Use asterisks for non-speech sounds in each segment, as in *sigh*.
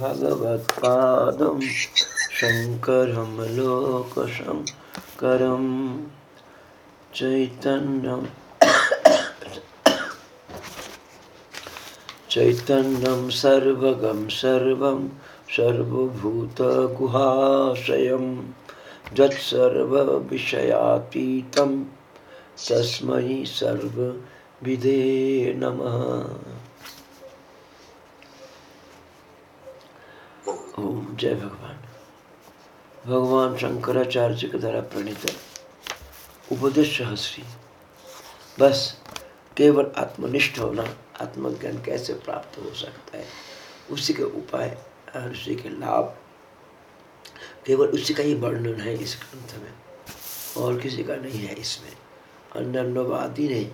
भगवत्पादं शङ्करं लोकशङ्करं चैतन्यं चैतन्यं सर्वगं सर्वं सर्वभूतगुहाशयं यत्सर्वविषयातीतं तस्मै सर्वविदे नमः। ओम, जय भगवान। भगवान शंकराचार्य के द्वारा प्रणीत उपदेश सहस्री। बस, केवल आत्मनिष्ठ होना, आत्मज्ञान कैसे प्राप्त हो सकता है? उसी के उपाय और उसी के लाभ। केवल उसी का ही वर्णन है इस ग्रंथ में। और किसी का नहीं है इसमें। अन्यवादी ने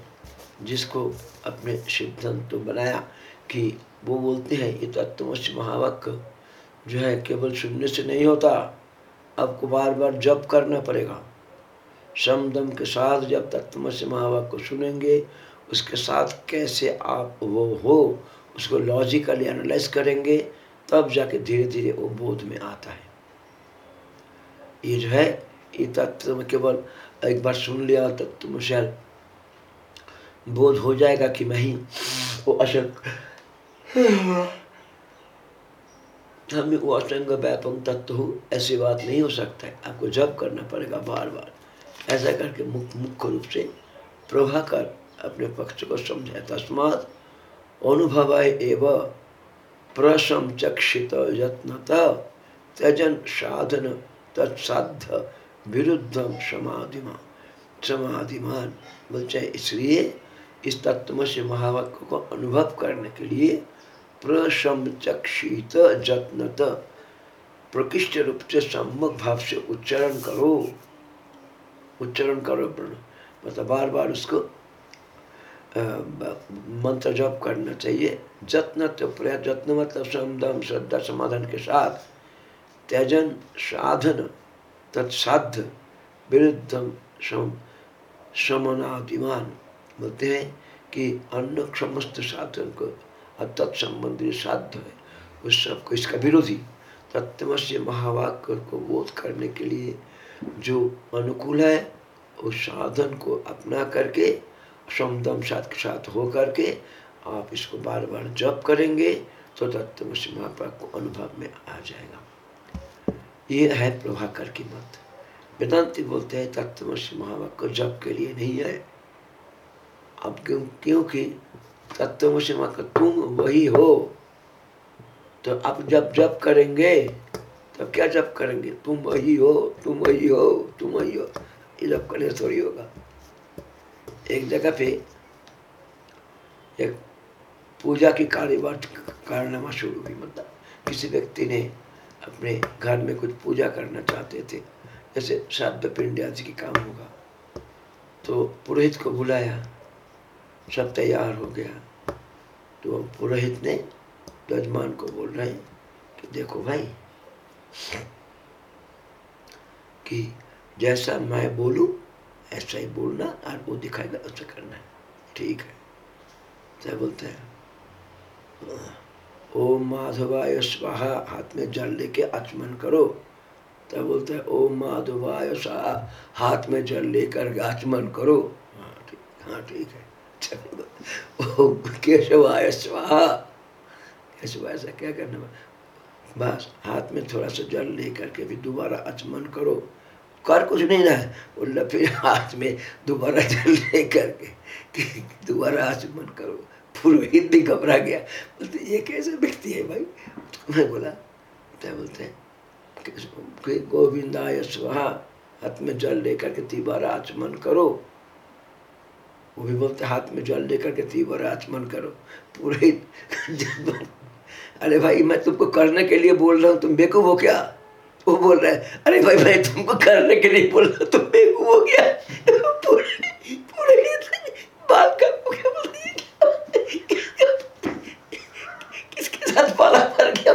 जिसको अपने सिद्धांत तो बनाया कि वो बोलते हैं, ये तत्वश महावक्य। जो है केवल सुनने से नहीं होता आपको बार बार जप करना पड़ेगा। समदम के साथ जब तत्व से महावाक को सुनेंगे, उसके साथ कैसे आप वो हो, उसको लॉजिकली एनालाइज करेंगे, तब जाके धीरे धीरे वो बोध में आता है। ये जो है, ये तत्व में केवल एक बार सुन लिया तत्व में बोध हो जाएगा कि मैं ही वो असल हमें असंग व्यापक तत्व हो, ऐसी बात नहीं हो सकता है। आपको जब करना पड़ेगा बार बार ऐसा करके मुख्य मुख्य रूप से प्रभाकर अपने पक्ष को समझाए। तस्मात अनुभव एव प्रसम चक्षित यत्नता त्यजन साधन तत्साध्य विरुद्धम समाधिमान समाधिमान। बोलते इसलिए इस तत्व से महावाक्य को अनुभव करने के लिए प्रशमचक्षित जत्नत। प्रकृष्ट रूप से सम्मक भाव से उच्चारण करो। उच्चारण करो मतलब बार बार उसको मंत्र जप करना चाहिए। जत्न तो प्रया, जत्न मतलब समदम श्रद्धा, समाधान के साथ। त्यजन, साधन, तत्साध्य, विरुद्धम, सम, समनादिमान। बोलते हैं कि अन्य समस्त साधन को और तत्संबंधी साध्य है। उस सबको इसका विरोधी तत्वस्य महावाक्य को बोध करने के लिए जो अनुकूल है, उस साधन को अपना करके, समदम साथ के साथ हो करके आप इसको बार बार जप करेंगे तो तत्वस्य महापाक को अनुभव में आ जाएगा। ये है प्रभाकर की मत। वेदांति बोलते हैं, तत्वस्य महावाक्य जप के लिए नहीं है। अब क्यों, क्योंकि तत्व से मत तुम वही हो। तो आप जब जब करेंगे तो क्या जब करेंगे? तुम वही हो, तुम वही हो, तुम वही हो। ये जब करने थोड़ी होगा। एक जगह पे एक पूजा की कार्यवाह कारनामा शुरू हुई। मतलब किसी व्यक्ति ने अपने घर में कुछ पूजा करना चाहते थे। जैसे श्राद्ध पिंड आदि की काम होगा। तो पुरोहित को बुलाया। सब तैयार हो गया। तो पुरोहित ने यजमान को बोल रहे कि देखो भाई, कि जैसा मैं बोलूँ, ऐसा ही बोलना और वो दिखाएगा ऐसा करना है। ठीक है। क्या बोलते हैं? ओम माधवाय स्वाहा, हाथ में जल लेके आचमन करो। तब बोलते हैं? ओम माधवाय स्वाहा, हाथ में जल लेकर आचमन करो। हाँ ठीक हाँ ठीक है। *laughs* केशवाय स्वाहा। केशवाय से क्या करना बस, हाथ में थोड़ा सा जल ले करके भी दोबारा आचमन करो। कर कुछ नहीं रहा बोला फिर हाथ में दोबारा जल लेकर के दोबारा आचमन करो। पुरोहित भी घबरा गया। बोलते, ये कैसे व्यक्ति है भाई? मैं बोला, क्या बोलते हैं? गोविंदाय स्वाहा, हाथ में जल लेकर के दोबारा आचमन करो। वो भी बोलते, हाथ में जल लेकर के तीव्र आचमन करो। पूरे अरे भाई, मैं तुमको करने के लिए बोल रहा हूँ, तुम बेकूफ हो क्या? वो बोल रहा अरे भाई, मैं तुमको करने के लिए बोल रहा हूँ, तुम बेकूफ हो गया पूरे किसके साथ पाला पड़ गया?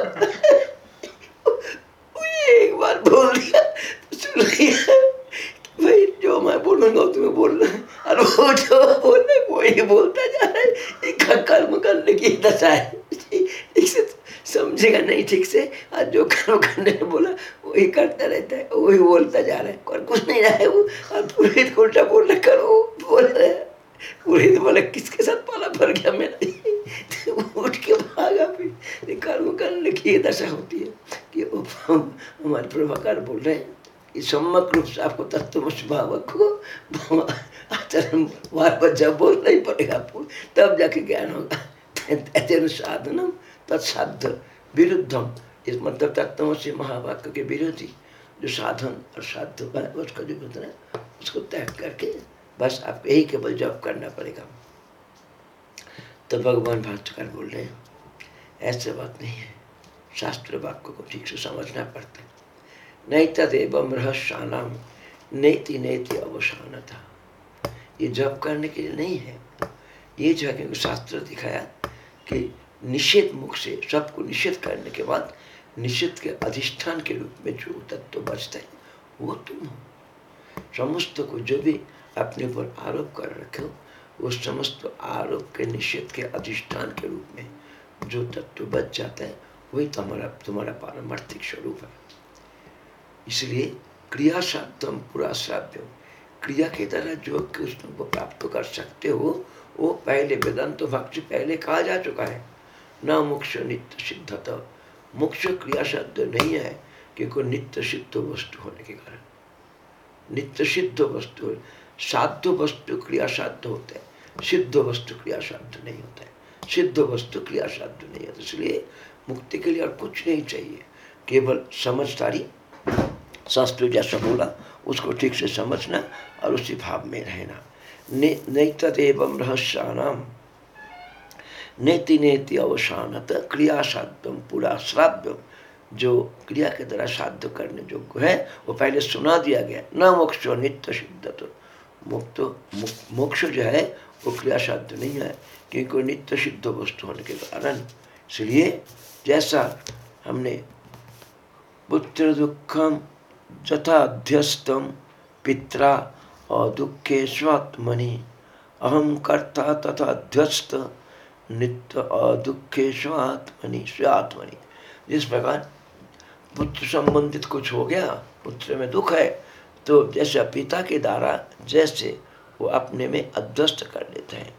एक बार बोल दिया तो सुन लिया। भाई, जो मैं बोलूँगा तुम्हें बोलना और वो जो बोले वही बोलता जा रहा है एक कर्म करने की दशा है। इसे समझ समझेगा नहीं ठीक से। और जो कर्म करने ने बोला, वही करता रहता है, वही बोलता जा रहा है। और कुछ नहीं रहा है वो। और पुरोहित को उल्टा बोल रहा करो, बोल रहा है। पुरोहित बोला, किसके साथ पाला भर गया मेरा? उठ के भागा फिर। कर्म करने की दशा होती है कि हमारे प्रभाकर बोल रहे हैं कि सम्यक रूप से आपको तत्व भावक को आचरण बार बार जब बोलना ही पड़ेगा तब जाके ज्ञान होगा। साधनम तत्साध विरुद्धम। इस मतलब तत्व से महावाक्य के विरोधी जो साधन और साध्य है, उसका जो है, उसको त्याग करके बस आपको यही केवल जब करना पड़ेगा। तो भगवान भाष्यकार बोल रहे हैं, ऐसे बात नहीं है। शास्त्र वाक्य को ठीक से समझना पड़ता है। नहीं तदेव रहस्यानाम नेति नेति अवसान था ये जब करने के लिए नहीं है। ये जो है क्योंकि शास्त्र दिखाया कि निषेध मुख से सबको निषेध करने के बाद निषेध के अधिष्ठान के रूप में जो तत्व तो बचता है, वो तुम हो। समस्त को जो भी अपने ऊपर आरोप कर रखे हो, वो समस्त आरोप के निषेध के अधिष्ठान के रूप में जो तत्व बच जाता है, वही तुम्हारा तुम्हारा पारमार्थिक स्वरूप है। इसलिए क्रिया शब्दम पूरा श्राव्य क्रिया के द्वारा जो कृष्ण को प्राप्त कर सकते हो, वो पहले वेदांत से पहले कहा जा चुका है। न मोक्ष, नित्य सिद्धता मोक्ष क्रिया शब्द नहीं है क्योंकि नित्य सिद्ध वस्तु होने के कारण। नित्य सिद्ध वस्तु, साध्य वस्तु क्रिया साध्य होता है। सिद्ध वस्तु क्रिया साध नहीं होता है। सिद्ध वस्तु क्रिया साध नहीं होता इसलिए मुक्ति के लिए और कुछ नहीं चाहिए। केवल समझदारी, शास्त्र जैसा बोला, उसको ठीक से समझना और उसी भाव में रहना। नहीं तदेव रहस्यानाम नेति नेति अवसानत क्रिया साध्यम पूरा श्राव्यम जो क्रिया के द्वारा साध्य करने योग्य है, वो पहले सुना दिया गया। न मोक्ष नित्य सिद्ध तो मुक्त मोक्ष जो है, वो क्रिया साध्य नहीं है, क्योंकि नित्य सिद्ध वस्तु होने के कारण। इसलिए जैसा हमने पुत्र दुखम जथाध्यस्तम पित्रा और दुखे स्वात्मनि अहम कर्ता तथा अध्यस्त नित्य और दुखे स्वात्मनि। स्वात्मनि जिस प्रकार पुत्र संबंधित कुछ हो गया, पुत्र में दुख है तो जैसे पिता के द्वारा, जैसे वो अपने में अध्यस्त कर लेते हैं।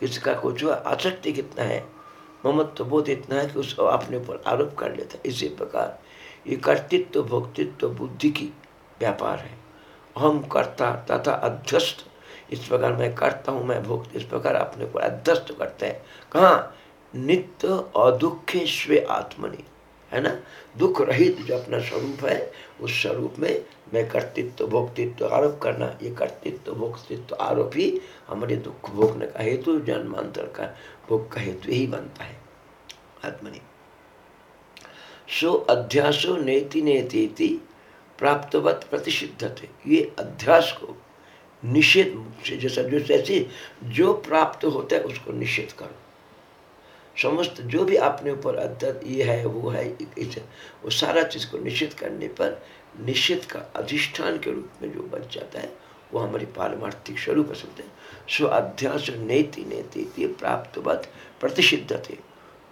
किसका कुछ हुआ, आसक्ति कितना है, ममत्व बोध इतना है कि उसको अपने ऊपर आरोप कर लेता है। इसी प्रकार ये कर्तृत्व, भोक्तृत्व, बुद्धि की व्यापार है। हम कर्ता तथा अध्यस्त इस प्रकार मैं करता हूँ, मैं भोक्त इस प्रकार अपने को अध्यस्त करते हैं। कहाँ? नित्य और दुखे स्वे आत्मनि। है ना? दुख रहित जो अपना स्वरूप है, उस स्वरूप में मैं कर्तृत्व, भोक्तृत्व आरोप करना, ये कर्तृत्व, भोक्तृत्व आरोप ही हमारे दुख भोगने का हेतु जन्मांतर का भोग का हेतु ही बनता है। आत्मनि। सो अध्यासो नेति नेति प्राप्तवत प्रतिषिद्ध थे ये अध्यास को निषेध से, जैसा जो जैसे जो प्राप्त होता है, उसको निषेध करो। समस्त जो भी अपने ऊपर अध्यत ये है, वो है, इसे, वो सारा चीज़ को निषेध करने पर, निषेध का अधिष्ठान के रूप में जो बच जाता है, वो हमारी पारमार्थिक स्वरूप सकते हैं? सो अध्यास नेति नेति प्राप्तवत प्रतिषिद्ध थे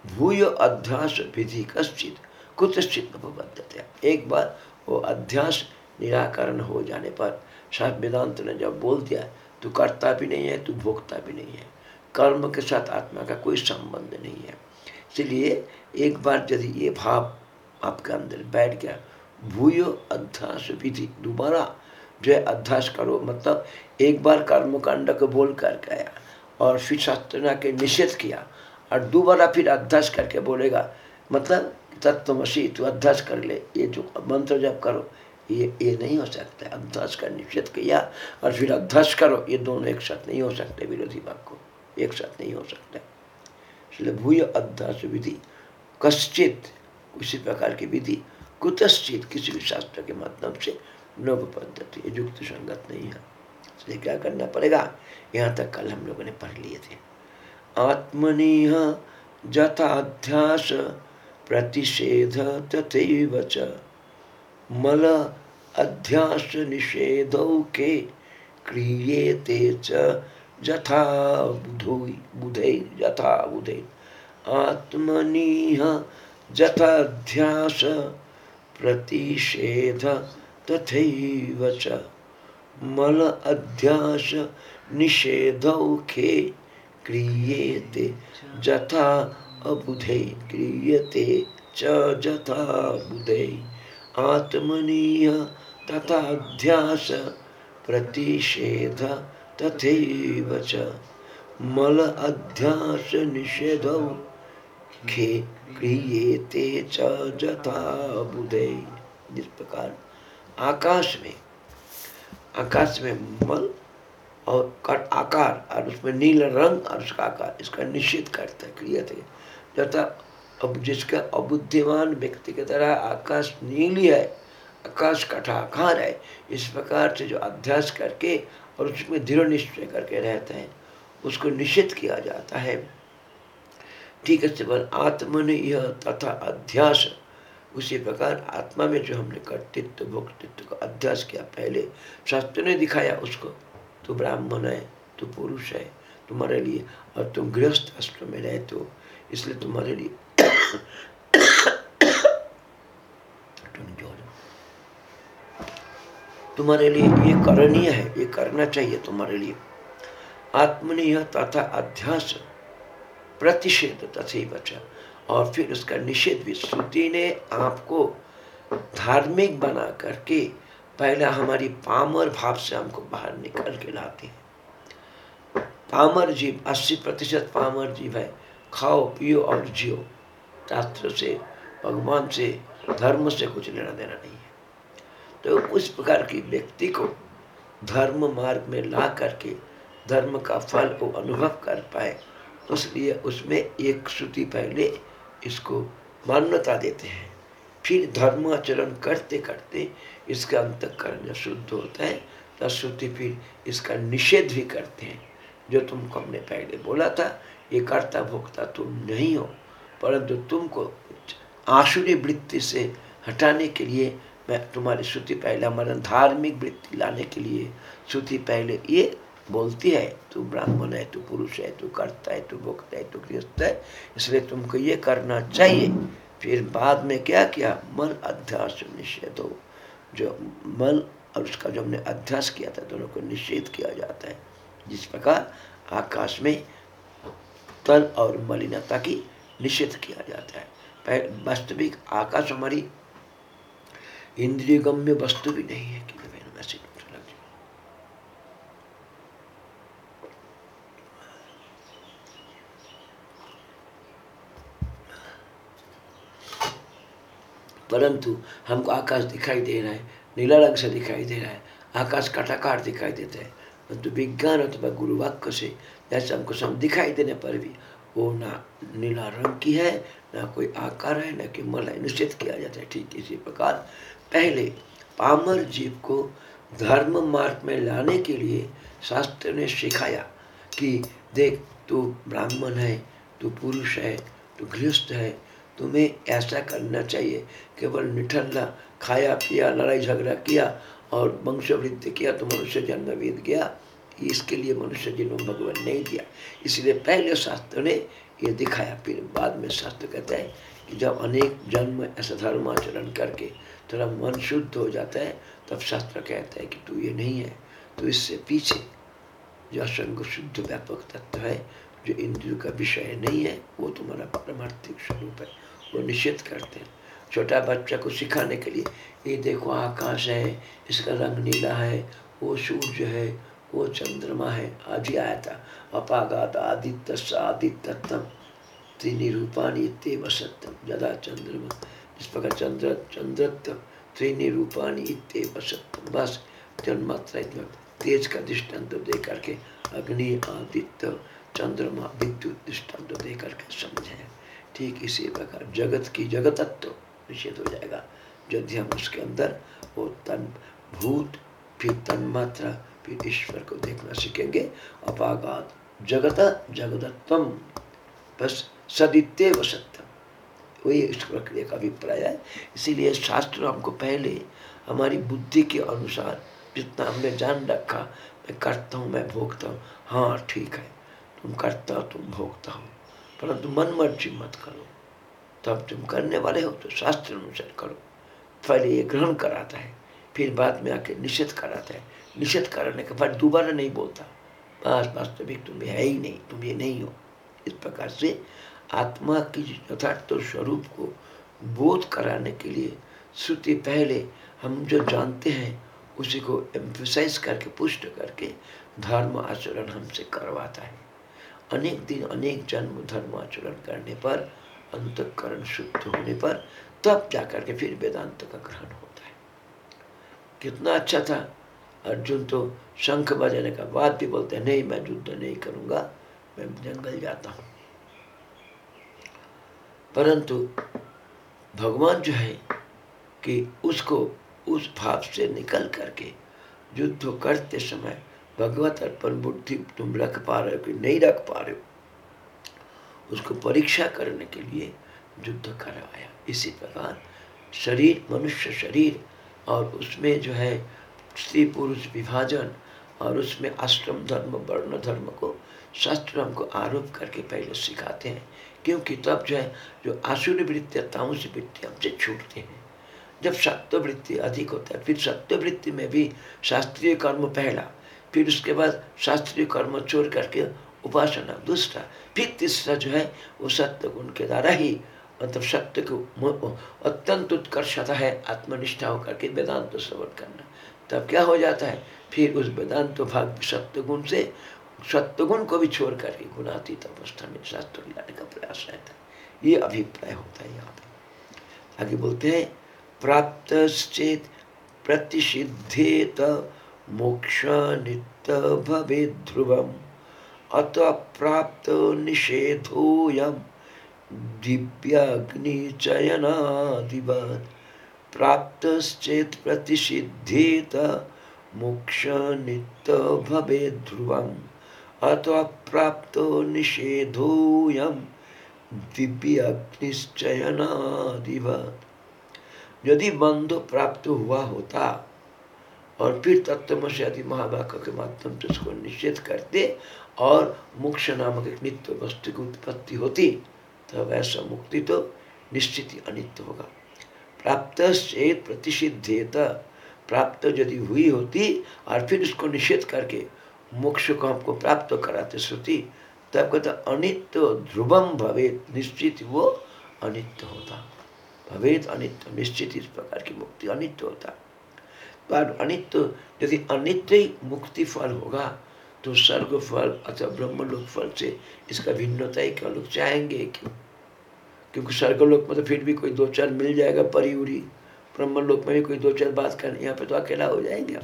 भूय अध्यास विधि कश्चित कुतश्चित उपबद्धते एक बार वो अध्यास निराकरण हो जाने पर शायद वेदांत ने जब बोल दिया, तू करता भी नहीं है, तू भोगता भी नहीं है। कर्म के साथ आत्मा का कोई संबंध नहीं है। इसलिए एक बार यदि ये भाव आपके अंदर बैठ गया, भूयो अध्यास विधि, दोबारा जो है अध्यास करो। मतलब एक बार कर्म कांड को बोल कर गया और फिर शास्त्रना के निषेध किया और दोबारा फिर अध्यास करके बोलेगा। मतलब तत्वमसी तू अध्यास कर ले। ये जो मंत्र जब करो, ये ये नहीं हो सकता। अध्यास का निषेध किया और फिर अध्यास करो, ये दोनों एक साथ नहीं हो सकते विरोधी भाग को। एक साथ नहीं हो सकते। इसलिए भूय अध्यास विधि। कश्चित किसी प्रकार की विधि, कुतश्चित किसी भी शास्त्र के माध्यम से नव पद्धति, ये युक्त संगत नहीं है। इसलिए क्या करना पड़ेगा? यहाँ तक कल हम लोगों ने पढ़ लिए थे। आत्मनिह जथाध्यास प्रतिषेध तथैव च मल अध्यास निषेधौ के क्रियेते च यथा बुधै बुधै यथा बुधै आत्मनीह जथाध्यास प्रतिषेध तथैव च मल अध्यास निषेधौखे क्रियेते जथा अबुधे क्रियते च जथा बुधे। आत्मनीय तथा अध्यास प्रतिषेध तथैव च। मल अध्यास निषेधौ। खे क्रियेते च जथा बुधे। जिस प्रकार आकाश में। आकाश में मल और आकार और उसमें नील रंग और उसका आकार, इसका निश्चित करता है क्रिया थे जता अब जिसका अबुद्धिमान व्यक्ति की तरह आकाश नीली है, आकाश कठाकार है, इस प्रकार से जो अध्यास करके और उसमें दृढ़ निश्चय करके रहते हैं, उसको निश्चित किया जाता है। ठीक है आत्मन यह तथा अध्यास उसी प्रकार आत्मा में जो हमने कर्तृत्व, भोक्तृत्व का अध्यास किया पहले, शास्त्र ने दिखाया उसको, तू ब्राह्मण है, तू पुरुष है, तुम्हारे लिए और तुम गृहस्थ अस्त्र में रहते हो इसलिए तुम्हारे लिए तुम्हारे लिए ये करणीय है, ये करना चाहिए तुम्हारे लिए। आत्मनीय तथा अध्यास प्रतिषेध तथा बचा। और फिर उसका निषेध भी। श्रुति ने आपको धार्मिक बना करके पहले हमारी पामर भाव से हमको बाहर निकल के लाते हैं। पामर जीव, अस्सी प्रतिशत पामर जीव है। खाओ, पियो और जियो। शास्त्र से, भगवान से, धर्म से कुछ लेना देना नहीं है। तो उस प्रकार की व्यक्ति को धर्म मार्ग में ला करके धर्म का फल वो अनुभव कर पाए, उसलिए उसमें एक श्रुति पहले इसको मान्यता देते हैं। फिर धर्माचरण करते करते इसका अंतकरण शुद्ध होता है, तब श्रुति फिर इसका निषेध भी करते हैं, जो तुमको हमने पहले बोला था। ये कर्ता भोक्ता तुम नहीं हो, परंतु तुमको आसुरी वृत्ति से हटाने के लिए मैं तुम्हारी श्रुति पहले हमारा धार्मिक वृत्ति लाने के लिए श्रुति पहले ये बोलती है, तू ब्राह्मण है, तू पुरुष है, तू करता है, तू भोगता है, तू गृहस्थ है, इसलिए तुमको ये करना चाहिए। फिर बाद में क्या किया? मल अध्यास निषेध हो। जो मल और उसका जो हमने अध्यास किया था, दोनों को निषेध किया जाता है। जिस प्रकार आकाश में तल और मलिनता की निषेध किया जाता है। वास्तविक आकाश हमारी इंद्रिय गम्य वस्तु भी नहीं है कि परंतु हमको आकाश दिखाई दे रहा है, नीला रंग से दिखाई दे रहा है, आकाश कटाकार दिखाई देता है। परंतु विज्ञान अथवा गुरुवाक्य से जैसे हमको सब दिखाई देने पर भी वो ना नीला रंग की है, ना कोई आकार है, ना कि मल है निश्चित किया जाता है। ठीक इसी प्रकार पहले पामर जीव को धर्म मार्ग में लाने के लिए शास्त्र ने सिखाया कि देख, तू ब्राह्मण है, तू पुरुष है, तू गृहस्थ है, तुम्हें ऐसा करना चाहिए। केवल निठल्ला खाया पिया, लड़ाई झगड़ा किया और वंशवृद्धि किया तो मनुष्य जन्म बीत गया इसके लिए मनुष्य जन्म भगवान नहीं दिया। इसलिए पहले शास्त्र ने ये दिखाया, फिर बाद में शास्त्र कहता है कि जब अनेक जन्म ऐसा धर्म आचरण करके तेरा मन शुद्ध हो जाता है, तब शास्त्र कहता है कि तू ये नहीं है तो इससे पीछे। जो असंग शुद्ध व्यापक तत्व है, जो इंद्रियों का विषय नहीं है, वो तुम्हारा पारमार्थिक स्वरूप है, वो निषेध करते हैं। छोटा बच्चा को सिखाने के लिए, ये देखो आकाश है, इसका रंग नीला है, वो सूर्य है वो चंद्रमा है, आज ही आया था। अपागात आदित्य आदित्यतम त्रिनी रूपानी इतव सत्यम जदा चंद्रमा, जिस प्रकार चंद्र चंद्रत्व त्रिनी रूपानी इतव सत्यम बस जन्मात्रा तेज का दृष्टांत दे करके अग्नि, आदित्य, चंद्रमा, विद्युत दृष्टांत दे करके समझे ठीक इसी प्रकार जगत की जगतत्व निषेध हो जाएगा। यदि हम उसके अंदर वो तन, भूत, फिर तन्मात्रा फिर ईश्वर को देखना सीखेंगे। अपागात जगत जगदत्वम, बस सदित्य व सत्यम वही इस प्रक्रिया का अभिप्राय है। इसीलिए शास्त्र हमको पहले हमारी बुद्धि के अनुसार जितना हमने जान रखा, मैं करता हूँ, मैं भोगता हूँ। हाँ ठीक है, तुम करता हो, तुम भोगता हो। परंतु मन मर्ज़ी मत करो। तब तुम करने वाले हो तो शास्त्र अनुसार करो। पहले ये ग्रहण कराता है, फिर बाद में आके निषेध कराता है। निषेध करने के बाद दोबारा नहीं बोलता। बस वास्तविक तुम है ही नहीं, तुम ये नहीं हो। इस प्रकार से आत्मा की यथार्थ तो स्वरूप को बोध कराने के लिए श्रुति पहले हम जो जानते हैं, उसी को एम्फोसाइज करके, पुष्ट करके धर्म आचरण हमसे करवाता है। अनेक दिन, अनेक जन्म धर्म आचरण करने पर, अंतकरण शुद्ध होने पर, तब जाकर के फिर वेदांत का ग्रहण होता है। कितना अच्छा था अर्जुन तो शंख बजाने का बाद भी बोलते हैं, नहीं, मैं युद्ध नहीं करूँगा, मैं जंगल जाता हूँ। परंतु भगवान जो है कि उसको उस भाव से निकल करके युद्ध करते समय भगवत अर्पण बुद्धि तुम रख पा रहे हो कि नहीं रख पा रहे हो, उसको परीक्षा करने के लिए युद्ध करवाया। इसी प्रकार शरीर, मनुष्य शरीर और उसमें जो है स्त्री पुरुष विभाजन और उसमें आश्रम धर्म, वर्ण धर्म को शास्त्र हमको आरोप करके पहले सिखाते हैं। क्योंकि तब जो है, जो आसुरी वृत्ति तामसी वृत्ति हमसे छूटते हैं। जब सत्य वृत्ति अधिक होता है, फिर सत्य वृत्ति में भी शास्त्रीय कर्म पहला, फिर उसके बाद शास्त्रीय कर्म छोड़ करके उपासना दूसरा, फिर तीसरा जो है, वो सत्य गुण के द्वारा ही मतलब सत्य को अत्यंत उत्कर्षता है आत्मनिष्ठा होकर के वेदांत श्रवण करना। तब क्या हो जाता है? फिर उस वेदांत भाग सत्य गुण से, सत्वगुण को भी छोड़ करके गुणातीत अवस्था में शास्त्र लाने का प्रयास रहता है। ये अभिप्राय होता है यहाँ पे। आगे बोलते हैं प्राप्त चेत प्रतिषिद्धेत मोक्ष नित्य भवे ध्रुवम अत प्राप्त निषेधोयम दिव्याग्निचयनादिवत्। प्राप्तश्चेत् प्रतिषिद्धेत मोक्ष नित्य भवे ध्रुवम् अथवा प्राप्त निषेधोयम दिव्य अग्निश्चयनादिवत यदि बंध प्राप्त हुआ होता और फिर तत्वमसी आदि महावाक्य के माध्यम से उसको निषेध करते और मोक्ष नामक एक नित्य वस्तु की उत्पत्ति होती, तब ऐसा मुक्ति तो निश्चित ही अनित्य होगा। प्राप्त चेत प्रतिषिधेत प्राप्त यदि हुई होती और फिर उसको निषेध करके मोक्ष को हमको प्राप्त कराते श्रुति, तब कहते अनित्य ध्रुवम भवे निश्चित वो अनित्य होता। भवेद अनित्य। निश्चित इस प्रकार की मुक्ति अनित्य होता। पर अनित्य यदि अनित्य ही मुक्ति फल होगा तो स्वर्ग फल अथवा ब्रह्म लोक फल से इसका भिन्नता ही क्या लोग चाहेंगे? क्यों? क्योंकि स्वर्गलोक में तो फिर भी कोई दो चार मिल जाएगा, परी उरी। ब्रह्म लोक में भी कोई दो चार बात करने यहाँ पे तो अकेला हो जाएँगे आप।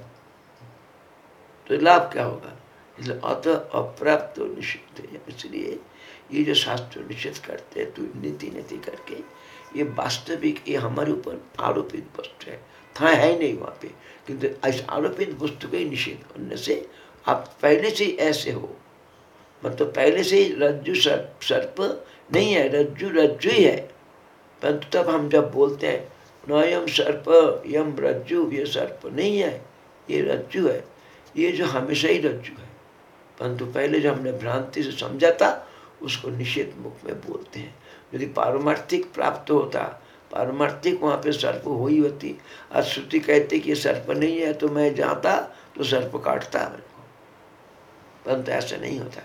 तो लाभ क्या होगा? इसलिए अत अप्राप्त तो निषिद्ध है। इसलिए ये जो शास्त्र निषेध करते हैं तो नीति नीति करके, ये वास्तविक, ये हमारे ऊपर आरोपित वस्तु है। था, है नहीं वहाँ पे। किंतु इस आरोपित वस्तु को ही निषेध करने से आप पहले से ही ऐसे हो। मतलब पहले से ही रज्जु सर्प सर्प नहीं है, रज्जु रज्जु ही है। परंतु तब हम जब बोलते हैं, नयम सर्प, यम रज्जु, ये सर्प नहीं है, ये रज्जु है। ये जो हमेशा ही रज्जु है। परंतु पहले जो हमने भ्रांति से समझा था, उसको निषेध मुख में बोलते हैं। यदि पारमार्थिक प्राप्त होता, पारमार्थिक वहाँ पे सर्प हुई होती। आज श्रुति कहते कि ये सर्प नहीं है तो मैं जाता तो सर्प काटता मेरे को। परंतु ऐसा नहीं होता।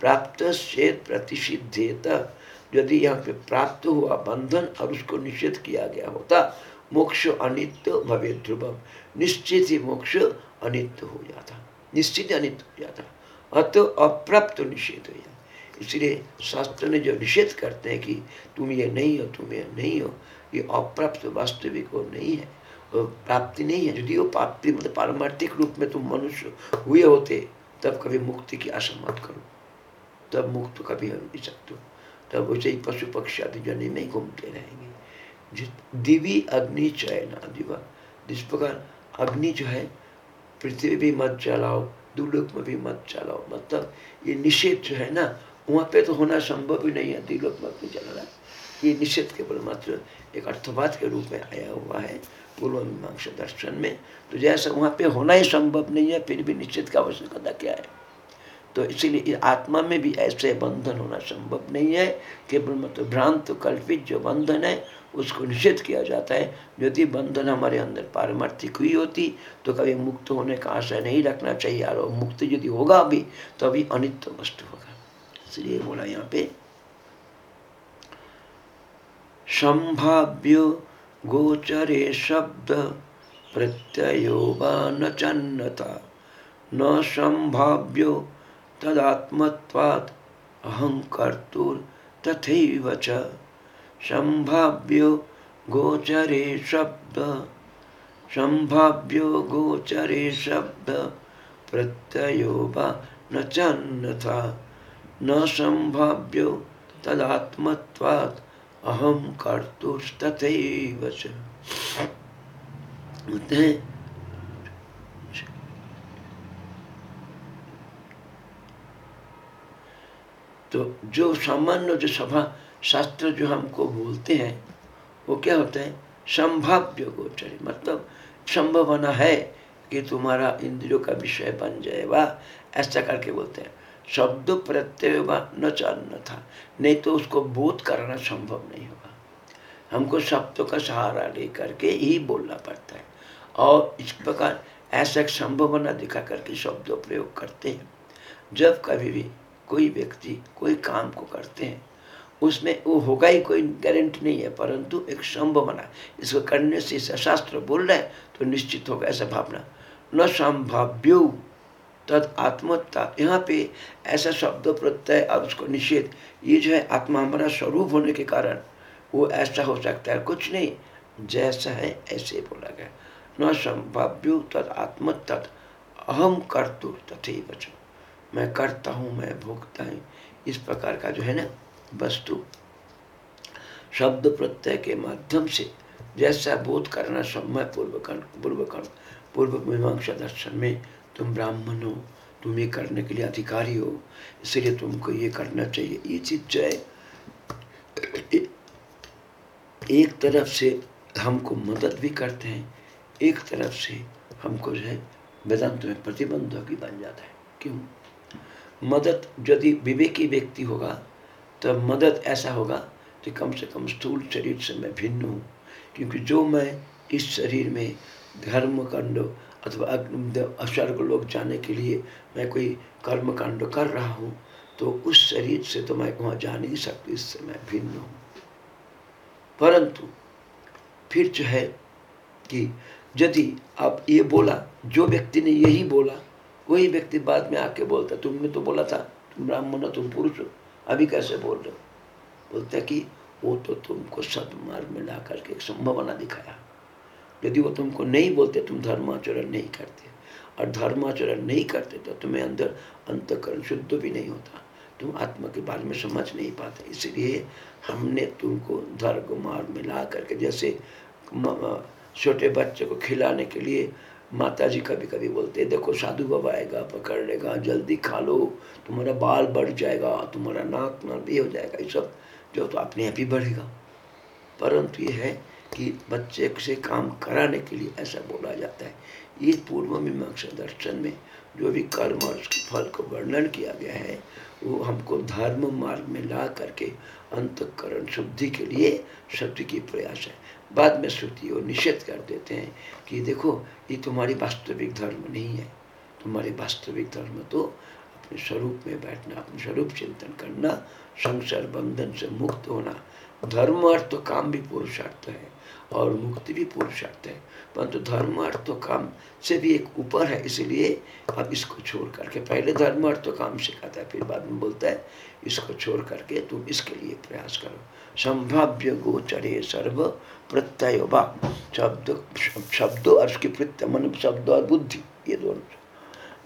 प्राप्त चेत प्रतिषिधेत यदि यहाँ पे प्राप्त हुआ बंधन और उसको निषेध किया गया होता, मोक्ष अनित्य भवे ध्रुवम। निश्चित ही मोक्ष अनित्य हो जाता। निश्चित अनित्य हो जाता। अत अप्राप्त निषेध हो। जाता इसलिए शास्त्र ने जो निषेध करते हैं कि तुम ये नहीं हो, तुम ये नहीं हो, ये अप्राप्त वास्तविक हो नहीं है। वो प्राप्ति नहीं है। यदि वो प्राप्ति मतलब पारमार्थिक रूप में तुम मनुष्य हुए होते, तब कभी मुक्ति की आशा मत करो। तब मुक्त कभी हो नहीं सकते। तब वैसे ही पशु पक्षी आदि जनी में घूमते रहेंगे। जिस दिवी अग्नि चयन दिवा जिस प्रकार अग्नि जो है, पृथ्वी भी मत जलाओ दुलोक में भी मत चलाओ मतलब ये निषेध जो है ना, वहाँ पे तो होना संभव ही नहीं है दिलोक में नहीं चला रहा ये निषेध केवल मात्र एक अर्थवाद के रूप में आया हुआ है पूर्व मीमांसा दर्शन में। तो जैसा वहाँ पे होना ही संभव नहीं है, फिर भी निश्चित का आवश्यकता क्या है? तो इसीलिए आत्मा में भी ऐसे बंधन होना संभव नहीं है। केवल मतलब भ्रांत कल्पित जो बंधन है, उसको निषेध किया जाता है। यदि बंधन हमारे अंदर पारमार्थिक हुई होती तो कभी मुक्त होने का आशय नहीं रखना चाहिए। और मुक्त यदि होगा भी तो अभी अनित्य वस्तु होगा। इसलिए बोला यहाँ पे, संभाव्य गोचरे शब्द प्रत्ययो न चन्नता। न संभाव्यो तदात्मत्वात् अहंकर्तुर्तथैव च। संभाव्यो गोचरे शब्द। संभाव्यो गोचरे शब्द प्रत्ययो वा न चन्नथा न संभाव्यो तदात्मत्वात् अहम कर्तुस्तथैव च। तो जो सामान्य जो सभा, शास्त्र जो हमको बोलते हैं, वो क्या होता है? संभाव्य गोचर। मतलब संभावना है कि तुम्हारा इंद्रियों का विषय बन जाएगा ऐसा करके बोलते हैं। शब्द प्रत्यय व न चलना था, नहीं तो उसको बोध करना संभव नहीं होगा। हमको शब्दों का सहारा लेकर के ही बोलना पड़ता है। और इस प्रकार ऐसा संभावना दिखा करके शब्दों प्रयोग करते हैं। जब कभी भी कोई व्यक्ति कोई काम को करते हैं, उसमें वो होगा ही कोई गारंटी नहीं है, परंतु एक संभावना इसको करने से शास्त्र बोल रहे हैं तो निश्चित होगा ऐसा भावना। न संभाव्यो तद आत्मत्ता। यहाँ पे ऐसा शब्द प्रत्यय और उसको निषेध, ये जो है आत्मा हमारा स्वरूप होने के कारण वो ऐसा हो सकता है, कुछ नहीं, जैसा है ऐसे बोला गया। न संभाव्यो तद आत्म तद अहम कर्तु तथे बचो मैं करता हूँ, मैं भोगता हूँ। इस प्रकार का जो है ना वस्तु, शब्द प्रत्यय के माध्यम से जैसा बोध करना समय पूर्व पूर्व पूर्व मीमांसा दर्शन में तुम ब्राह्मण हो, तुम ये करने के लिए अधिकारी हो, इसलिए तुमको ये करना चाहिए। ये चीज़ जो है, एक तरफ़ से हमको मदद भी करते हैं, एक तरफ़ से हमको जो है वेदांत में प्रतिबंधक भी बन जाता है। क्यों? मदद यदि विवेकी व्यक्ति होगा तो मदद ऐसा होगा कि कम से कम स्थूल शरीर से मैं भिन्न हूँ। क्योंकि जो मैं इस शरीर में धर्म कांड अथवा स्वर्ग लोग जाने के लिए मैं कोई कर्म कांड कर रहा हूँ तो उस शरीर से तो मैं वहाँ जा नहीं सकती, इससे मैं भिन्न हूँ। परंतु फिर जो है कि यदि आप ये बोला, जो व्यक्ति ने यही बोला वही व्यक्ति बाद में आके बोलता, तुमने तो बोला था, तुम ब्राह्मण हो, तुम पुरुष हो, अभी कैसे बोल रहे हो? बोलते कि, वो तो तुमको सदमार्ग में ला करके एक संभावना दिखाया। यदि वो तुमको नहीं बोलते, तुम धर्माचरण नहीं करते और धर्माचरण नहीं करते तो तुम्हें अंदर अंतकरण शुद्ध भी नहीं होता। तुम आत्मा के बारे में समझ नहीं पाते। इसलिए हमने तुमको धर्म मार्ग में ला करके जैसे छोटे बच्चे को खिलाने के लिए माता जी कभी कभी बोलते देखो, साधु बाबा आएगा, पकड़ लेगा, जल्दी खा लो, तुम्हारा बाल बढ़ जाएगा, तुम्हारा नाक ना भी हो जाएगा। ये सब जो तो अपने आप ही बढ़ेगा। परंतु ये है कि बच्चे से काम कराने के लिए ऐसा बोला जाता है। ये पूर्व मीमांसा दर्शन में जो भी कर्म और उसके फल को वर्णन किया गया है, वो हमको धर्म मार्ग में ला करके अंतकरण शुद्धि के लिए शक्ति की प्रयास है। बाद में श्रुति और निषेध कर देते हैं कि देखो, ये तुम्हारी वास्तविक धर्म नहीं है। तुम्हारी वास्तविक धर्म तो अपने स्वरूप में बैठना, अपने स्वरूप चिंतन करना, संसार बंधन से मुक्त होना। धर्म अर्थ तो काम भी पुरुषार्थ है। और मुक्ति भी पुरुषार्थ है। परंतु धर्म अर्थ तो काम से भी एक ऊपर है, इसलिए अब इसको छोड़ करके पहले धर्म अर्थ तो काम सिखाता है, फिर बाद में बोलता है, इसको छोड़ करके तुम इसके लिए प्रयास करो। संभाव्य गोचरे सर्व प्रत्यय वा। शब्द शब्द और उसकी प्रत्यय, मन, शब्द और बुद्धि, ये दोनों।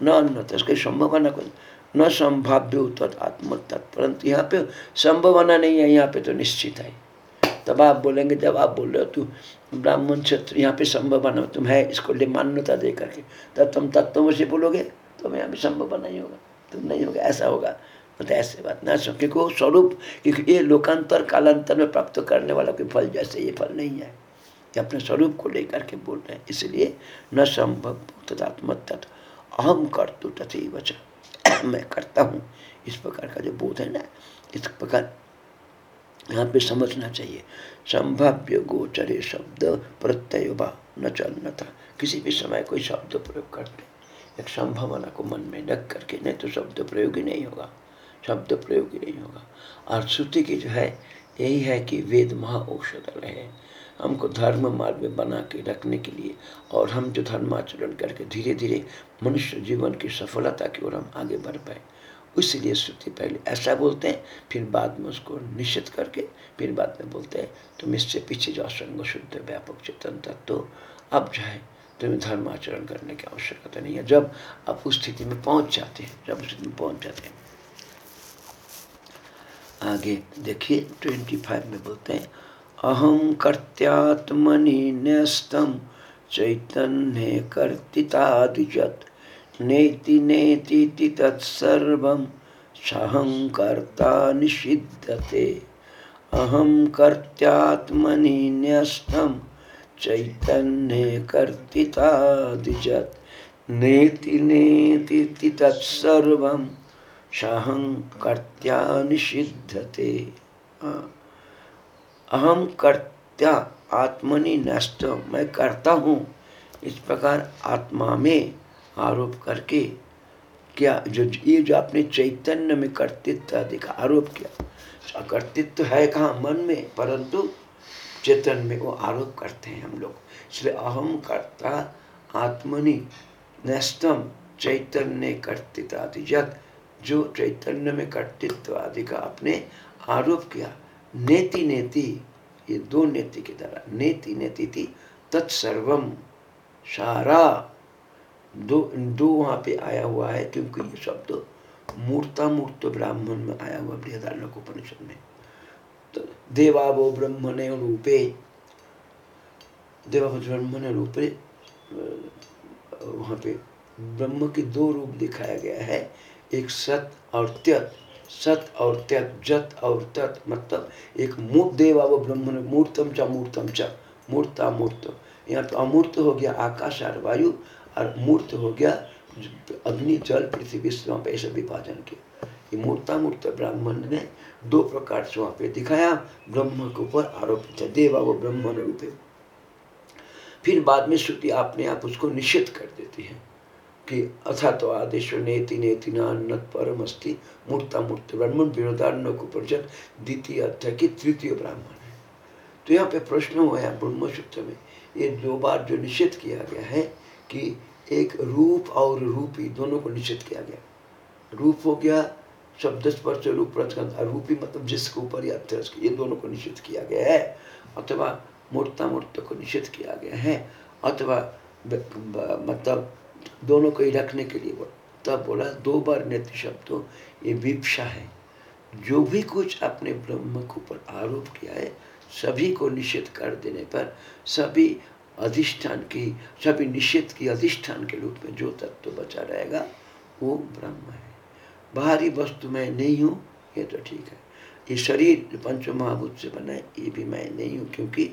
न अन्य इसकी संभावना को न संभाव्य तत् आत्म तत्, परंतु यहाँ पे संभावना नहीं है, यहाँ पे तो निश्चित है। तब आप बोलेंगे जब आप बोल रहे हो तू। ब्राह्मण क्षेत्र यहाँ पे संभावना तुम है इसको लिए मान्यता दे करके। तब तुम तत्वों से बोलोगे तो यहाँ पे संभावना नहीं होगा। तुम नहीं होगा, ऐसा होगा। मतलब ऐसे बात ना सो क्योंकि स्वरूप, क्योंकि ये लोकांतर, कालांतर में प्राप्त करने वाला कोई फल जैसे ये फल नहीं है। ये अपने स्वरूप को लेकर के बोल रहे हैं। इसलिए न संभव तथात्म तत् अहम कर तू तथे वचन *coughs* मैं करता हूँ। इस प्रकार का जो बोध है ना, इस प्रकार यहाँ पे समझना चाहिए। संभाव्य गोचरे शब्द प्रत्यय न चलना था किसी भी समय कोई शब्द प्रयोग करते एक संभावना को मन में रख करके, नहीं तो शब्द प्रयोग ही नहीं होगा। शब्द प्रयोग ही नहीं होगा। और श्रुति की जो है, यही है कि वेद महा औषधल है। हमको धर्म मार्ग में बना के रखने के लिए और हम जो धर्माचरण करके धीरे धीरे मनुष्य जीवन की सफलता की ओर हम आगे बढ़ पाए। इसलिए श्रुति पहले ऐसा बोलते हैं, फिर बाद में उसको निश्चित करके फिर बाद में बोलते हैं, तुम इससे पीछे जो असंग शुद्ध, व्यापक, चेतन, तत्व। तो अब जाए, तुम्हें धर्म आचरण करने की आवश्यकता नहीं है। जब आप उस स्थिति में पहुँच जाते हैं, जब उस स्थिति में पहुँच जाते हैं। आगे देखिए, ट्वेंटी फाइव में बोलते हैं अहम कर्त्यात्मनि न्यस्तम, चैतन्य कर्तितादिजत। नेति नेति तत्सर्वं सहंकर्ता निषिद्धते। अहम कर्त्यात्मनि न्यस्तम चैतन्य कर्तितादिजत। नेति नेति तत्सर्वं सहंकर्त्या निषिद्धते। अहम कर्त्या आत्मनि नष्ट मैं करता हूँ। इस प्रकार आत्मा में आरोप करके क्या जो ये जो आपने चैतन्य में कर्तृत्व का आरोप किया कर्तृत्व है कहाँ? मन में। परंतु चेतन में वो आरोप करते हैं हम लोग। इसलिए अहम कर्ता, आत्मनि, नष्टम, चैतन्य कर्तृत्व जो चैतन्य में कर्तृत्व आदि का आपने आरोप किया, नेति नेति, ये दो नेति की तरह, नेति नेति थी, तत्सर्वम, सारा दो दो वहाँ पे आया हुआ है क्योंकि ये शब्द मूर्ता मूर्त ब्राह्मण में आया हुआ बृहदारण्यक उपनिषद में। तो देवावो ब्रह्मणे रूपे। देवावो ब्रह्मण रूपे वहाँ पे ब्रह्म के दो रूप दिखाया गया है। एक सत और त्यत। सत और त्यत, जत और तत् मतलब एक मूर्त देवा वो ब्रह्म मूर्तम च मूर्तम च मूर्ता मूर्त यहाँ तो अमूर्त हो गया आकाश और वायु और मूर्त हो गया, अग्नि, जल, पृथ्वी, विश्व ऐसे विभाजन के ये मूर्ता मूर्त ब्राह्मण ने दो प्रकार से वहाँ पे दिखाया। ब्रह्म के ऊपर आरोपित है देवा वो ब्रह्मण रूपे। फिर बाद में श्रुति अपने आप उसको निषेध कर देती है कि अथा तो आदेश नेति नेति नत परम अस्थि मूर्ता मूर्त ब्राह्मण विरोधारण को परिषद द्वितीय अध्याय की तृतीय ब्राह्मण है। तो यहाँ पे प्रश्न हुआ है ब्रह्म सूत्र में, ये दो बार जो निषेध किया गया है कि एक रूप और रूपी दोनों को निषेध किया गया। रूप हो गया, शब्द स्पर्श, रूप रूपी मतलब जिसके ऊपर या ये दोनों को निषेध किया गया है, अथवा मूर्ता मूर्त को निषेध किया गया है, अथवा मतलब दोनों को ही रखने के लिए बोला तब बोला, दो बार नेत्र शब्द, ये विपसा है। जो भी कुछ अपने ब्रह्म के ऊपर आरोप किया है, सभी को निषेध कर देने पर सभी अधिष्ठान की, सभी निषेध की अधिष्ठान के रूप में जो तत्व तो बचा रहेगा, वो ब्रह्म है। बाहरी वस्तु मैं नहीं हूँ, ये तो ठीक है। ये शरीर पंच महाभूत से बना है, ये भी मैं नहीं हूँ, क्योंकि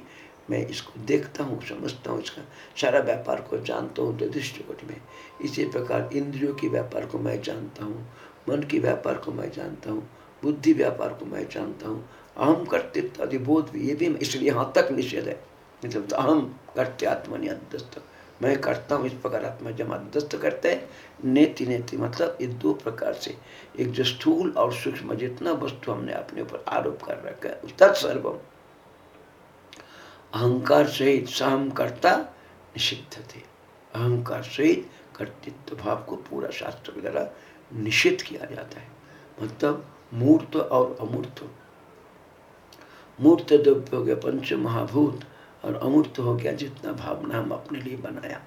मैं इसको देखता हूँ, समझता हूँ इसका। सारा व्यापार को जानता हूँ तो दृष्टिकोट में। इसी प्रकार इंद्रियों के व्यापार को मैं जानता हूँ, मन के व्यापार को मैं जानता हूँ, बुद्धि व्यापार को मैं जानता हूँ अहम कर्तृत्व अधिबोध भी ये भी इसलिए यहाँ तक निषेध है। मतलब तो अहम करते आत्मनि अध्यस्त मैं करता हूँ, इस प्रकार आत्मा जब अध्यस्त करते हैं। नेति नेति मतलब ये दो प्रकार से, एक जो स्थूल और सूक्ष्म जितना वस्तु हमने अपने ऊपर आरोप कर रखा है तत्सर्वम अहंकार सहित सहम करता निषिद्ध थे। अहंकार सहित कर्तृत्व भाव को पूरा शास्त्र के द्वारा निषिद्ध किया जाता है। मतलब मूर्त और अमूर्त। मूर्त द्रव्य पंच महाभूत और अमूर्त हो गया जितना भावना हम अपने लिए बनाया।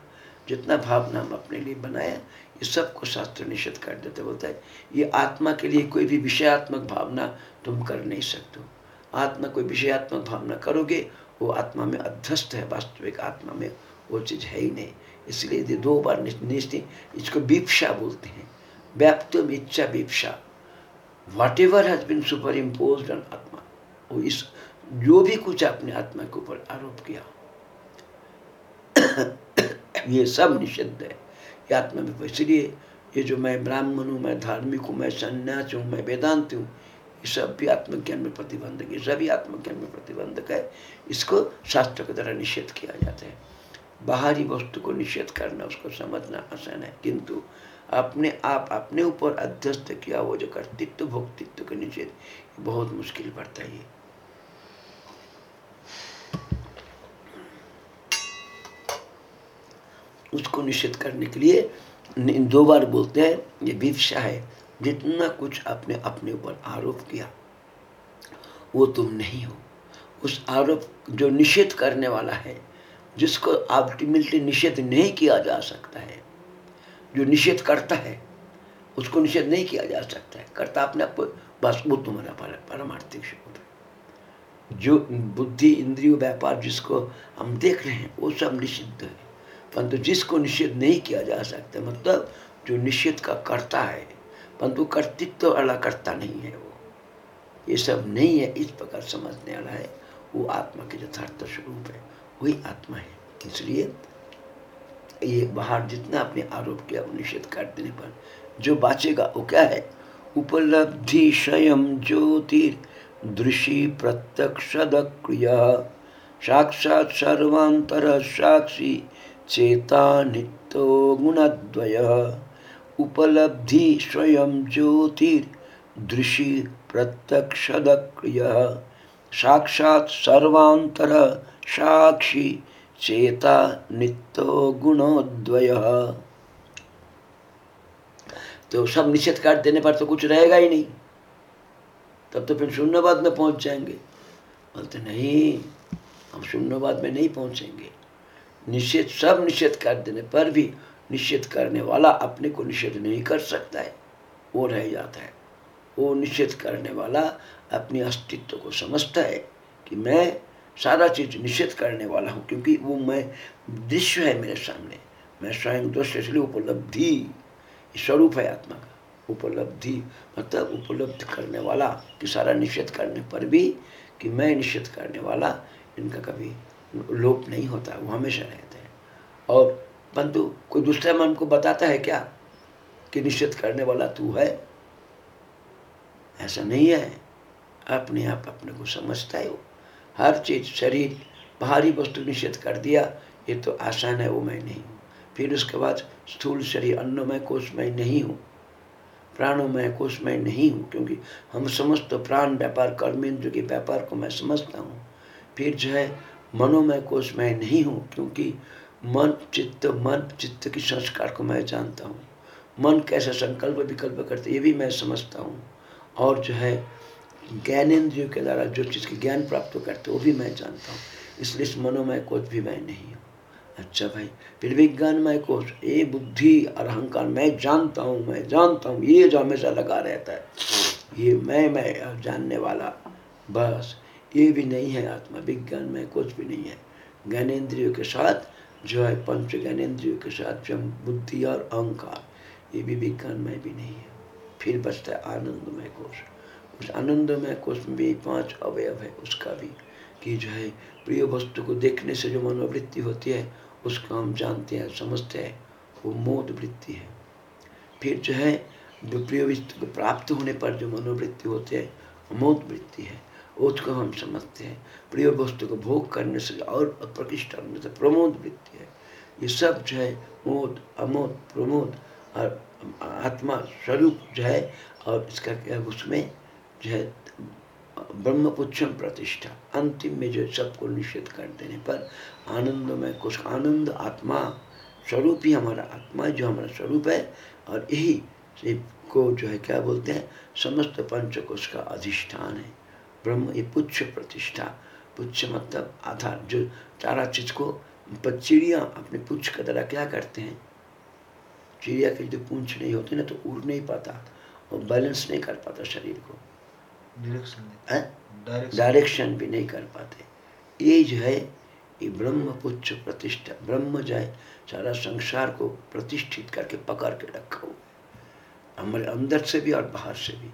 जितना भावना हम अपने लिए बनाया, ये सबको शास्त्र निषेध कर देते, बोलता है, ये आत्मा के लिए कोई भी विषयात्मक भावना तुम कर नहीं सकते आत्मा कोई विषयात्मक भावना करोगे, वो आत्मा में अध्यस्त है, वास्तविक आत्मा में वो चीज़ है ही नहीं। इसलिए यदि दो बार निश्चित इसको विपसा बोलते हैं। व्याप्त इच्छा विपसा whatever has been superimpose on आत्मा, वो इस जो भी कुछ अपने आत्मा के ऊपर आरोप किया, ये सब निषिद्ध है। ये आत्मा में इसलिए, ये जो मैं ब्राह्मण हूँ, मैं धार्मिक हूँ, मैं संन्यास हूँ, मैं वेदांत हूँ, ये सब भी आत्मज्ञान में प्रतिबंधक, ये सभी आत्मज्ञान में प्रतिबंधक है। इसको शास्त्र के द्वारा निषेध किया जाता है। बाहरी वस्तु को निषेध करना, उसको समझना आसान है। किंतु अपने आप, अपने ऊपर अध्यस्त किया वो जो कर्तृत्व, भोक्तित्व के निषेध बहुत मुश्किल पड़ता है। उसको निषेध करने के लिए दो बार बोलते हैं, ये विवशा है, जितना कुछ आपने अपने ऊपर आरोप किया, वो तुम नहीं हो। उस आरोप जो निषेध करने वाला है, जिसको अल्टीमेटली निषेध नहीं किया जा सकता है, जो निषेध करता है, उसको निषेध नहीं किया जा सकता है। करता अपने आप बस वो तुम्हारा पारमार्थिक शब्द है। जो बुद्धि, इंद्रिय, व्यापार जिसको हम देख रहे हैं, वो सब निषिद्ध है। परंतु जिसको निषेध नहीं किया जा सकता मतलब जो निषेध का करता है, परंतु कर्तृत्व तो वाला करता नहीं है वो। ये सब नहीं है, इस प्रकार समझने वाला है, वो आत्मा के यथार्थ स्वरूप है, वही आत्मा है। इसलिए ये बाहर जितना आपने आरोप किया वो निषेध कर देने पर, जो बाचेगा वो क्या है? उपलब्धि स्वयं ज्योतिर दृषि प्रत्यक्ष क्रिया, साक्षात सर्वांतर साक्षी चेता नित्यो गुणद्वय। उपलब्धि स्वयं ज्योतिर्दृशि प्रत्यक्षदक्रिय साक्षात सर्वांतर साक्षी चेता नित्यो गुणोद्वय। तो सब निश्चित काट देने पर तो कुछ रहेगा ही नहीं। तब तो फिर शून्यवाद में पहुँच जाएँगे। बोलते, नहीं, हम शून्यवाद में नहीं पहुँचेंगे। निषेध, सब निषेध कर देने पर भी निषेध करने वाला अपने को निषेध नहीं कर सकता है। वो रह जाता है। वो निषेध करने वाला अपने अस्तित्व को समझता है कि मैं सारा चीज़ निषेध करने वाला हूँ, क्योंकि वो मैं, दृश्य है मेरे सामने। मैं स्वयं दृश्य इसलिए उपलब्धि स्वरूप है आत्मा का। उपलब्धि मतलब उपलब्ध करने वाला कि सारा निषेध करने पर भी कि मैं निषेध करने वाला इनका कभी लोप नहीं होता, वो हमेशा रहते हैं। और परंतु कोई दूसरा मन को बताता है क्या कि निश्चित करने वाला तू है? ऐसा नहीं है। अपने आप अपने को समझता है वो। हर चीज़, शरीर, बाहरी वस्तु निषेध कर दिया, ये तो आसान है, वो मैं नहीं हूँ। फिर उसके बाद स्थूल शरीर अन्नमय कोषमय नहीं हूँ। प्राणोमय कोषमय नहीं हूँ, क्योंकि हम समस्त प्राण व्यापार कर्मेंद्र के व्यापार को मैं समझता हूँ। फिर जो है मनोमय कोष मैं नहीं हूँ, क्योंकि मन, चित्त मन, चित्त की संस्कार को मैं जानता हूँ। मन कैसे संकल्प विकल्प करते ये भी मैं समझता हूँ। और जो है, ज्ञानेन्द्रियों के द्वारा जो चीज़ की ज्ञान प्राप्त करते वो भी मैं जानता हूँ। इसलिए इस मनोमय कोष भी मैं नहीं हूँ। अच्छा भाई, फिर विज्ञानमय कोष ये बुद्धि और अहंकार मैं जानता हूँ, मैं जानता हूँ, ये जो हमेशा लगा रहता है, ये मैं मैं जानने वाला, बस। ये भी नहीं है आत्मा विज्ञान में, कुछ भी नहीं है। ज्ञानेन्द्रियों के साथ जो है, पंच ज्ञानेन्द्रियों के साथ जो बुद्धि और अहंकार, ये भी विज्ञान में भी नहीं है। फिर बचता है आनंदमय कोष उस आनंदमय कोष में भी पाँच अवयव है, उसका भी कि जो है, प्रिय वस्तु को देखने से जो मनोवृत्ति होती है, उसको हम जानते हैं, समझते हैं, वो मोद वृत्ति है। फिर जो है, जो प्रिय वस्तु को प्राप्त होने पर जो मनोवृत्ति होती है मोद वृत्ति है। उसको हम समझते हैं। प्रिय वस्तु को भोग करने से और प्रतिष्ठा करने से प्रमोद वृत्ति है। ये सब जो है, मोद, अमोद, प्रमोद, और आत्मा स्वरूप जो है, और इसका क्या उसमें जो है, ब्रह्मपुच्छम प्रतिष्ठा, अंतिम में जो सबको निषेध कर देने पर आनंद में कुछ आनंद आत्मा स्वरूप ही हमारा आत्मा जो हमारा स्वरूप है, और यही को जो है, क्या बोलते हैं, समस्त पंचकोश का अधिष्ठान है। ब्रह्म ये पुच्छ प्रतिष्ठा पुच्छ मतलब आधार जो चारा चीज़ को चिड़िया अपने पुच्छ का द्वारा क्या करते हैं? चिड़िया की जो पूंछ नहीं होती ना तो उड़ नहीं पाता और बैलेंस नहीं कर पाता शरीर को। डायरेक्शन भी नहीं कर पाते। ये जो है ये ब्रह्म पुच्छ प्रतिष्ठा ब्रह्म जो है सारा संसार को प्रतिष्ठित करके पकड़ के रखा। हुआ हमारे अंदर से भी और बाहर से भी।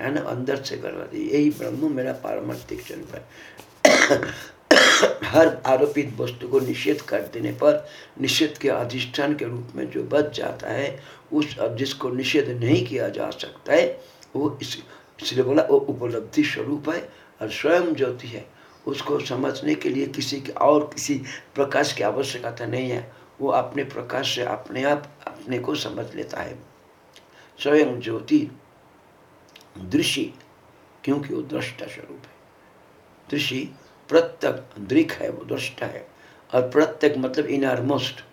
है ना अंदर से करवा दी। यही ब्रह्म मेरा पारमार्थिक है। हर आरोपित वस्तु को निषेध कर देने पर निषेध के अधिष्ठान के रूप में जो बच जाता है, उस जिसको निषेध नहीं किया जा सकता है, वो इस, इसलिए बोला, वो उपलब्धि स्वरूप है और स्वयं ज्योति है। उसको समझने के लिए किसी के और किसी प्रकाश की आवश्यकता नहीं है। वो अपने प्रकाश से अपने आप, अपने को समझ लेता है। स्वयं ज्योति दृषि क्योंकि वो दृष्टा स्वरूप है। दृषि प्रत्यक दृक है वो दृष्टा है। और प्रत्यक मतलब इनर मोस्ट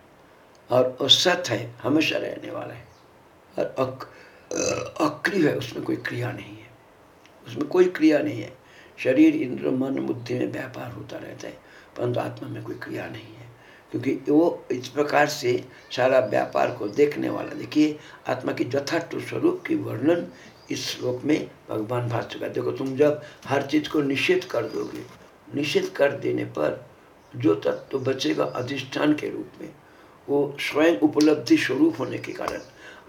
और सत है हमेशा रहने वाला है। और अक, अक्रिय है उसमें कोई क्रिया नहीं है। उसमें कोई क्रिया नहीं है। शरीर इंद्र मन बुद्धि में व्यापार होता रहता है परंतु आत्मा में कोई क्रिया नहीं है। क्योंकि वो इस प्रकार से सारा व्यापार को देखने वाला देखिए आत्मा की यथार्थ स्वरूप की वर्णन इस श्लोक में भगवान भाष्य देखो, तुम जब हर चीज़ को निषेध कर दोगे, निषेध कर देने पर जो तत्व तो बचेगा अधिष्ठान के रूप में, वो स्वयं उपलब्धि स्वरूप होने के कारण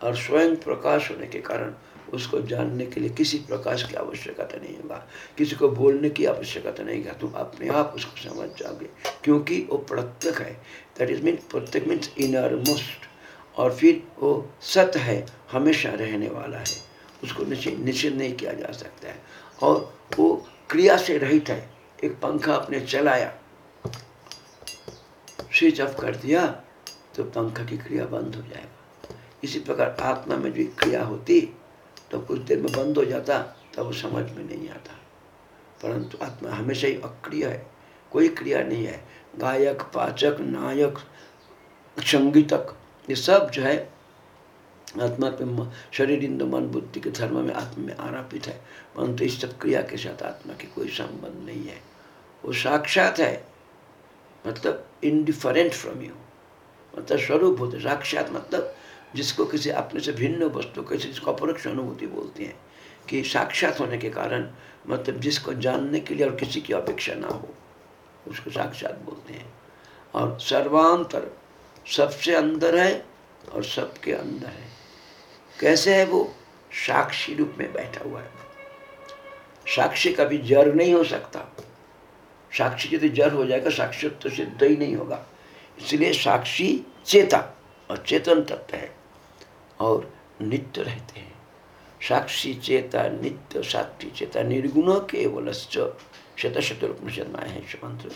और स्वयं प्रकाश होने के कारण उसको जानने के लिए किसी प्रकाश की आवश्यकता नहीं होगा। किसी को बोलने की आवश्यकता नहीं होगा तुम अपने आप उसको समझ जाओगे, क्योंकि वो प्रत्यक है। दैट इज़ मीन प्रत्यक मीन्स इनर मोस्ट और फिर वो सत है, हमेशा रहने वाला है। उसको निश्चित नहीं किया जा सकता है। और वो क्रिया से रहित है। एक पंखा आपने चलाया, स्विच ऑफ़ कर दिया तो पंखा की क्रिया बंद हो जाएगा। इसी प्रकार आत्मा में जो क्रिया होती तो कुछ देर में बंद हो जाता, तब वो समझ में नहीं आता। परंतु आत्मा हमेशा ही अक्रिय है। कोई क्रिया नहीं है। गायक, पाचक, नायक, संगीतक, ये सब जो है आत्मा पे शरीर इंद्र मन बुद्धि के धर्म में आत्मा में आरोपित है। परंतु इस सब क्रिया के साथ आत्मा की कोई संबंध नहीं है। वो साक्षात है। मतलब इनडिफरेंट फ्रॉम यू मतलब स्वरूप होते, साक्षात मतलब जिसको किसी अपने से भिन्न वस्तु, किसी जिसको अपरोक्ष अनुभूति बोलते हैं कि साक्षात होने के कारण मतलब जिसको जानने के लिए और किसी की अपेक्षा ना हो, उसको साक्षात बोलते हैं। और सर्वांतर सबसे अंदर है और सबके अंदर है। कैसे है वो? साक्षी रूप में बैठा हुआ है साक्षी कभी जड़ नहीं हो सकता। साक्षी यदि जड़ हो जाएगा, साक्षित्व तो सिद्ध ही नहीं होगा। इसलिए साक्षी चेता और चेतन तत्व है और नित्य रहते हैं। साक्षी चेता, नित्य, साक्षी चेता, निर्गुण केवल शत शतरूपनिषद में है मंत्र।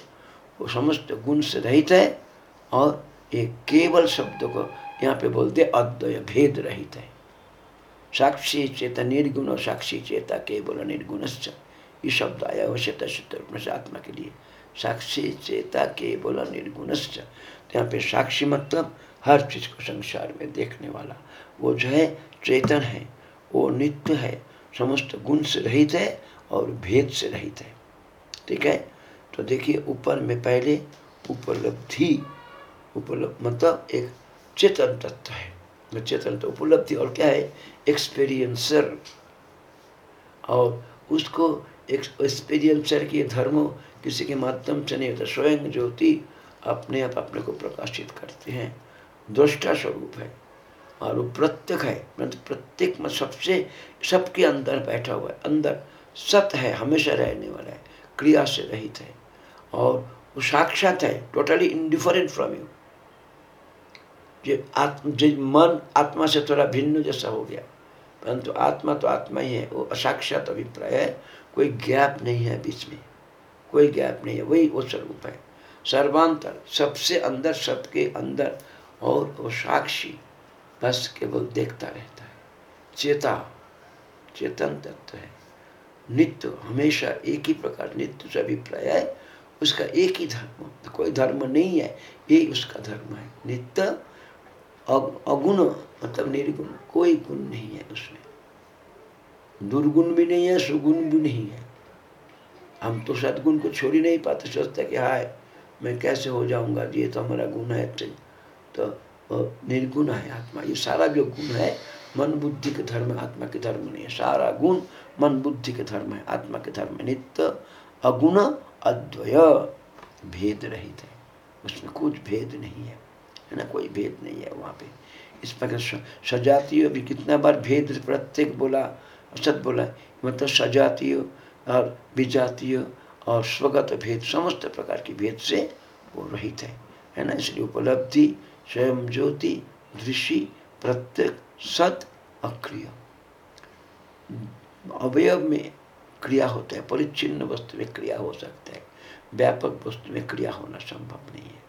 वो समस्त गुण से रहित है और एक केवल शब्द को यहाँ पे बोलते अद्वय भेद रहित है। साक्षी चेता निर्गुण साक्षी चेता केवल निर्गुणश्च। ये शब्द आया हुआ शत शतरूपनिषद आत्मा के लिए। साक्षी चेता केवल निर्गुणश्च। तो यहाँ पे साक्षी मतलब हर चीज़ को संसार में देखने वाला। वो जो है, चेतन है, वो नित्य है, समस्त गुण से रहित है और भेद से रहित है। ठीक है? तो देखिए, ऊपर में पहले उपलब्धि, उपलब्ध मतलब एक चेतन तत्व है। चेतन तो उपलब्धि और क्या है? एक्सपीरियंसर और उसको एक्सपीरियंसर के धर्म, किसी के माध्यम से नहीं होता, स्वयं ज्योति अपने आप अपने को प्रकाशित करते हैं। दृष्टा स्वरूप है। और वो प्रत्यक है, परंतु प्रत्येक में सबसे, सबके अंदर बैठा हुआ है। अंदर सत है, हमेशा रहने वाला है, क्रिया से रहित है। और वो साक्षात है टोटली इनडिफरेंट फ्रॉम यू जो आत्म मन, आत्मा से थोड़ा भिन्न जैसा हो गया। परंतु आत्मा तो आत्मा ही है, वो असाक्षात अभिप्राय है। कोई गैप नहीं है बीच में। कोई गैप नहीं है, वही वो स्वरूप है। सर्वांतर, सबसे अंदर, सबके अंदर, और वो साक्षी बस केवल देखता रहता है। चेता, चेतन तत्व है। नित्य, हमेशा एक ही प्रकार नित्य से अभिप्राय है, उसका एक ही धर्म। कोई धर्म नहीं है यही उसका धर्म है। नित्य अगुण मतलब निर्गुण, कोई गुण नहीं है उसमें। दुर्गुण भी नहीं है, सुगुण भी नहीं है। हम तो सदगुण को छोड़ ही नहीं पाते, सोचते कि हाय, मैं कैसे हो जाऊँगा? ये तो हमारा गुण है तो निर्गुण है आत्मा। ये सारा जो गुण है, मन, बुद्धि के धर्म, आत्मा के धर्म नहीं है। सारा गुण मन, बुद्धि के धर्म है, आत्मा के धर्म नित्य, अगुण, अद्वय, भेद रहित है। उसमें कुछ भेद नहीं है। है ना, कोई भेद नहीं है वहाँ पे। इस प्रकार सजातीय अभी कितना बार भेद प्रत्येक बोला, सत बोला मतलब सजातीय और विजातीय और स्वगत भेद, समस्त प्रकार के भेद से वो रहित है। है ना, इसलिए उपलब्धि, स्वयं ज्योति, दृष्टि, प्रत्येक सत अक्रिय। अवयव में क्रिया होता है परिचिन्न वस्तु में क्रिया हो सकता है। व्यापक वस्तु में क्रिया होना संभव नहीं है।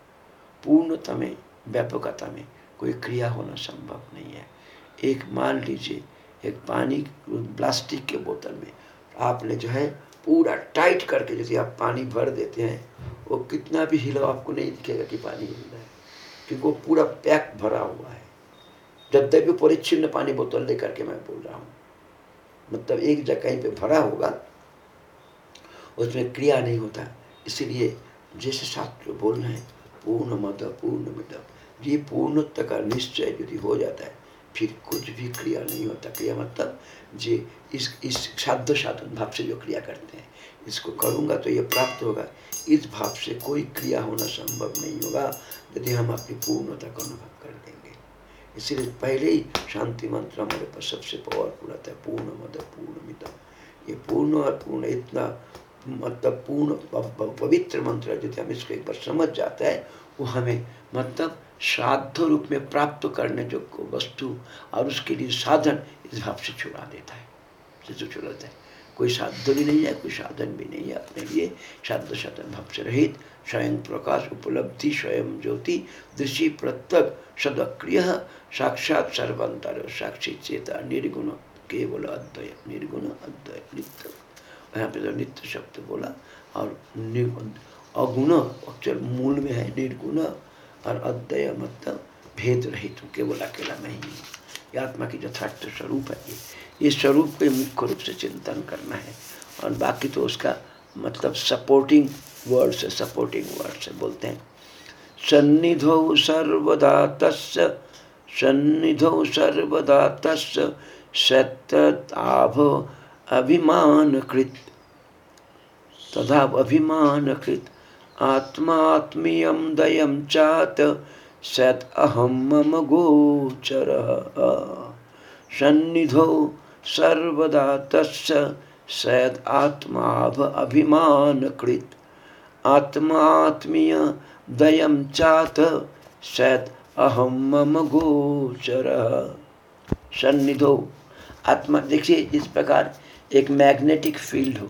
पूर्णता में व्यापकता में कोई क्रिया होना संभव नहीं है। एक मान लीजिए, एक पानी प्लास्टिक के बोतल में आपने जो है पूरा टाइट करके यदि आप पानी भर देते हैं, वो कितना भी हिलो आपको नहीं दिखेगा कि पानी हिल रहा है, क्योंकि वो पूरा पैक भरा हुआ है। जब तक भी परिच्छिन्न पानी बोतल लेकर के मैं बोल रहा हूँ मतलब एक जगह कहीं पे भरा होगा, उसमें क्रिया नहीं होता। इसीलिए जैसे शास्त्र बोल रहे हैं, पूर्ण मद, पूर्ण मिद। ये पूर्णत्व का निश्चय यदि हो जाता है, फिर कुछ भी क्रिया नहीं होता। क्रिया मतलब जे इस इस साध्य साधन भाव से जो क्रिया करते हैं, इसको करूँगा तो ये प्राप्त होगा। इस भाव से कोई क्रिया होना संभव नहीं होगा, यदि हम अपनी पूर्णता का अनुभव कर देंगे। इसीलिए पहले ही शांति मंत्र हमारे पास सबसे पावरफुल आता है, पूर्ण मद, पूर्ण मितम ये पूर्ण और पूर्ण इतना मतलब पूर्ण पवित्र मंत्र है, यदि हम इसको एक बार समझ जाता है, वो हमें मतलब श्राद्ध रूप में प्राप्त करने जो वस्तु और उसके लिए साधन इस भाव से छुड़ा देता है। से छुड़ाता है। कोई साध्य भी नहीं है, कोई साधन भी नहीं है अपने लिए। साध्य साधन भाव से रहित, स्वयं प्रकाश उपलब्धि, स्वयं ज्योति, दृष्टि प्रत्यक सदक्रिय, साक्षात सर्वंतर साक्षी चेता, निर्गुण, केवल अद्वय निर्गुण अद्वय नित्य। यहाँ पे तो नित्य शब्द बोला, और निर्गुण, अगुण अक्षर मूल में है निर्गुण और अद्वय मतलब भेद रहित केवल अकेला मैं ही ये आत्मा की यथार्थ स्वरूप है ये। ये स्वरूप पे मुख्य रूप से चिंतन करना है। और बाकी तो उसका मतलब सपोर्टिंग वर्ड से सपोर्टिंग वर्ड से बोलते हैं। सन्निधौ सर्वदा तस् सन्निधौ सर्वदा तस् सत्ताभ अभिमान कृत तथा अभिमान कृत आत्मात्मीय दयम चात सत अहम मम गोचर। सन्निधौ सर्वदा तस् सैद आत्माभ अभिमान कृत आत्मात्मीय दयम चात सैद अहम मम गोचर। सन्निधो आत्मा, देखिए, इस प्रकार एक मैग्नेटिक फ़ील्ड हो,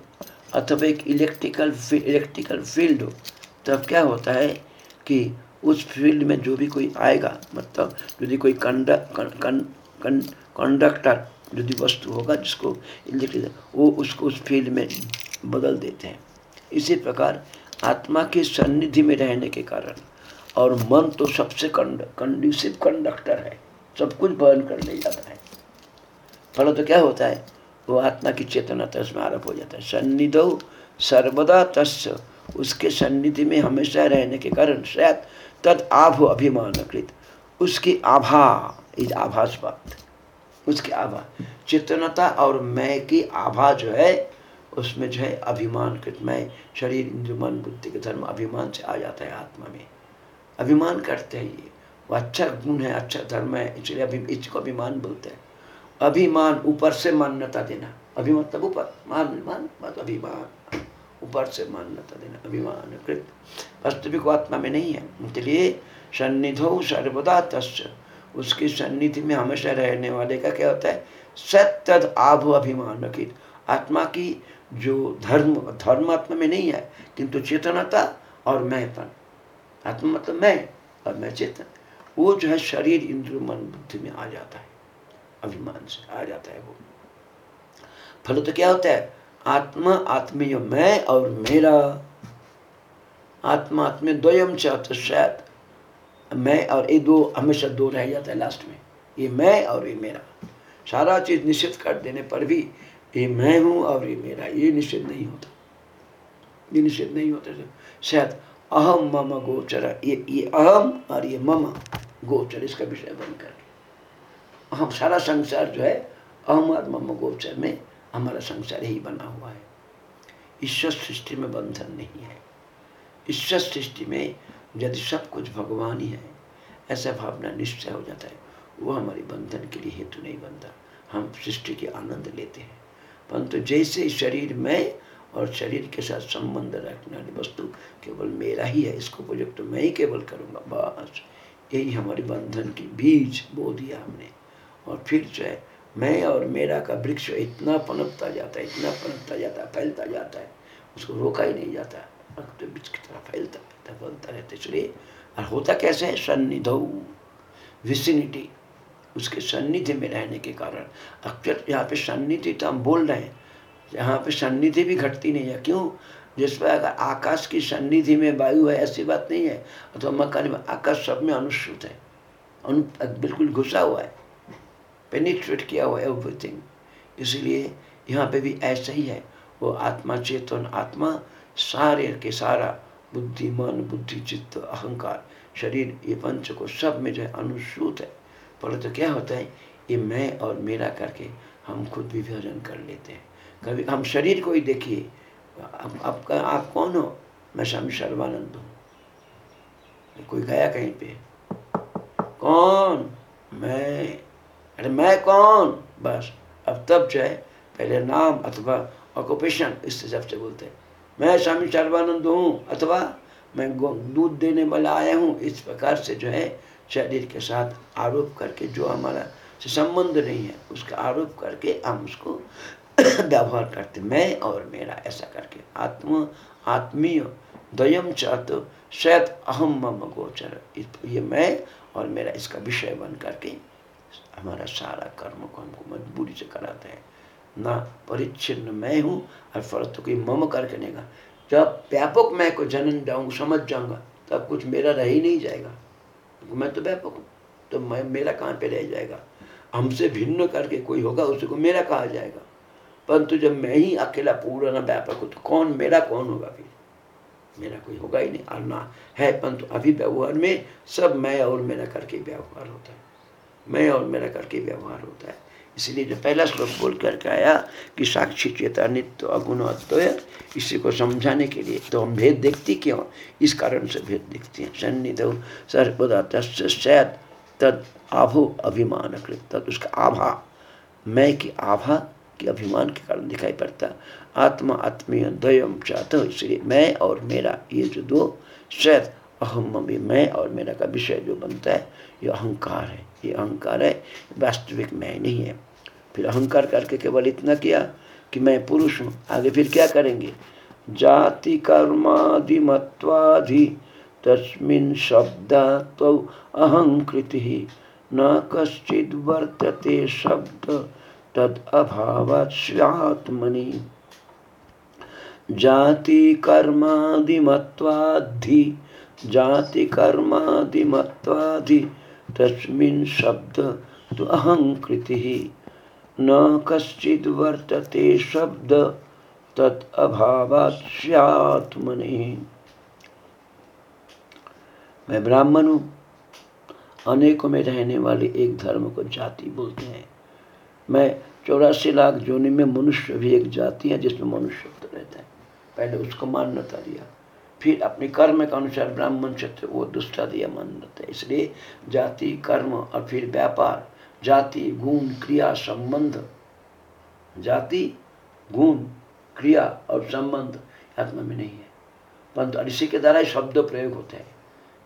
अथवा एक इलेक्ट्रिकल इलेक्ट्रिकल फ़ील्ड हो तब क्या होता है कि उस फ़ील्ड में जो भी कोई आएगा मतलब यदि कोई कंडक्टर यदि वस्तु होगा जिसको इलेक्ट्रिक वो उसको उस फ़ील्ड में बदल देते हैं। इसी प्रकार आत्मा की सन्निधि में रहने के कारण और मन तो सबसे कंड कंड्यूसिव कंडक्टर है, सब कुछ बर्न कर ले जाता है। फल तो क्या होता है, वो आत्मा की चेतना तस में आरोप हो जाता है। सन्निधो सर्वदा तस् उसके सन्निधि में हमेशा रहने के कारण शायद तद आभ अभिमानकृत। उसकी आभा इज़ बात। उसकी आभा। चेतनता और मैं की आभा जो है, उसमें जो है अभिमान कृत मैं शरीर इंद्र मन, बुद्धि के धर्म अभिमान से आ जाता है आत्मा में। अभिमान करते हैं ये। वो अच्छा गुण है अच्छा धर्म है, इसलिए अभी इसको अभिमान बोलते हैं। अभिमान, ऊपर से मान्यता देना। अभिमान मतलब ऊपर। मान मान मतलब अभिमान। ऊपर से मान्यता देना, अभिमान कृत। वास्तविक आत्मा में नहीं है इसलिए सन्निधो सर्वदा तस् उसकी सन्निधि में हमेशा रहने वाले का क्या होता है? सत्य आभ अभिमान कृत। आत्मा की जो धर्म धर्म आत्मा में नहीं है, किंतु चेतनता और मैंपन आत्मा मतलब मैं और मैं चेतन। वो जो है शरीर इंद्र मन, बुद्धि में आ जाता है। अभिमान से आ जाता है वो। फल तो क्या होता है? आत्मा आत्मीय मैं और मेरा। आत्मा आत्मीय द्वयम तो शायद मैं और ये दो, हमेशा दो रह जाता है लास्ट में। ये मैं और ये मेरा। सारा चीज़ निश्चित कर देने पर भी ये मैं हूँ और ये मेरा। ये निश्चित नहीं होता। ये निश्चित नहीं होता। शायद अहम मम गोचर। ये ये अहम और ये मम गोचर, इसका विषय बनकर हम सारा संसार जो है, अहम और मम गोचर में हमारा संसार ही बना हुआ है। ईश्वर सृष्टि में बंधन नहीं है। ईश्वर सृष्टि में यदि सब कुछ भगवान ही है, ऐसा भावना निश्चय हो जाता है। वो हमारे बंधन के लिए हेतु नहीं बनता। हम सृष्टि के आनंद लेते हैं। परंतु जैसे शरीर में और शरीर के साथ संबंध रखने वाली वस्तु केवल मेरा ही है, इसको प्रोजेक्ट तो मैं ही केवल करूँगा, बस। यही हमारे बंधन की बीज बो दिया हमने। और फिर जो है मैं और मेरा का वृक्ष इतना पनपता जाता है, इतना पनपता जाता है, फैलता जाता है, उसको रोका ही नहीं जाता। तो वृक्ष की तरह फैलता फैलता फैलता रहता इसलिए, और होता कैसे है? सन्निध विसिनिटी उसके सन्निधि में रहने के कारण। अक्सर यहाँ पे सन्निधि तो हम बोल रहे हैं, यहाँ पे सन्निधि भी घटती नहीं है। क्यों? जिस पर अगर आकाश की सन्निधि में वायु है, ऐसी बात नहीं है। अथवा मकान में आकाश सब में अनुसूत है, अनु, बिल्कुल घुसा हुआ है। पेनिट्रेट किया हुआ एवरीथिंग इसलिए यहाँ पे भी ऐसा ही है। वो आत्मा चेतन आत्मा सारे के सारा बुद्धि मन बुद्धि चित्त अहंकार शरीर ये पंच को सब में जो है अनुसूत है। परंतु तो क्या होता है? ये मैं और मेरा करके हम खुद विभाजन कर लेते हैं। कभी हम शरीर को ही देखिए आप, आपका आप कौन हो? मैं स्वामी सर्वानंद हूँ। कोई गया कहीं पे? कौन? मैं अरे मैं कौन बस अब तब जो है पहले नाम अथवा ऑक्यूपेशन इस हिसाब से बोलते हैं मैं स्वामी सर्वानंद हूँ, अथवा मैं दूध देने वाला आया हूँ, इस प्रकार से जो है, शरीर के साथ आरोप करके जो हमारा से संबंध नहीं है, उसका आरोप करके हम उसको *coughs* व्यवहार करते मैं और मेरा ऐसा करके आत्म, आत्मीय द्वयम चाहत शायद अहम मम गोचर। ये मैं और मेरा इसका विषय बन करके हमारा सारा कर्म को हमको मजबूरी से कराते हैं। ना, परिच्छिन्न मैं हूँ, और फ़र्क तो कोई मम करके नहीं जब व्यापक मैं को जन्म जाऊँगा, समझ जाऊँगा, तब कुछ मेरा रह ही नहीं जाएगा। मैं तो व्यापक हूँ तो मैं, मेरा कहाँ पे रह जाएगा? हमसे भिन्न करके कोई होगा उसको मेरा कहा जाएगा। परंतु जब मैं ही अकेला, पूरा ना व्यापक हूँ तो कौन, मेरा कौन होगा फिर? मेरा कोई होगा ही नहीं, और ना है, परंतु अभी व्यवहार में सब मैं और मेरा करके व्यवहार होता है। मैं और मेरा करके व्यवहार होता है। इसलिए जो पहला श्लोक बोल करके आया कि साक्षी चेता नित्य अगुण अद्वय इसी को समझाने के लिए तो हम भेद देखती क्यों? इस कारण से भेद देखते हैं। सन्निध सर्वदा शायद तद आभो अभिमान तद उसका आभा, मैं की आभा के अभिमान के कारण दिखाई पड़ता। आत्मा आत्मीय द्वयम चाहते इसलिए मैं और मेरा ये जो दो शायद अहम मम्मी मैं और मेरा का विषय जो बनता है, ये अहंकार है। ये अहंकार है, वास्तविक मैं नहीं है। फिर अहंकार करके केवल इतना किया कि मैं पुरुष हूँ, आगे फिर क्या करेंगे? जाति, कर्मादि मत्वाधि तस्मिन शब्द तो अहंकृति न कश्चिद वर्तते शब्द, तद अभाव स्यात्मनि जाति, कर्मादि मत्वाधि जाति, कर्मादि मत्वाधि तस्मिन् शब्द तो अहंकृति न कश्चिद वर्तते शब्द तत् अभावात्मनि मैं ब्राह्मण हूँ। अनेकों में रहने वाले एक धर्म को जाति बोलते हैं। मैं चौरासी लाख जोनि में मनुष्य भी एक जाति है जिसमें मनुष्य रहता है। पहले उसको मान्यता दिया। फिर अपने कर्म के अनुसार ब्राह्मण क्षेत्र वो दूसरा दिया मान्यता है। इसलिए जाति, कर्म और फिर व्यापार, जाति, गुण, क्रिया, संबंध। जाति, गुण, क्रिया और संबंध आत्मा में नहीं है। परंतु इसी के द्वारा ही शब्द प्रयोग होते हैं।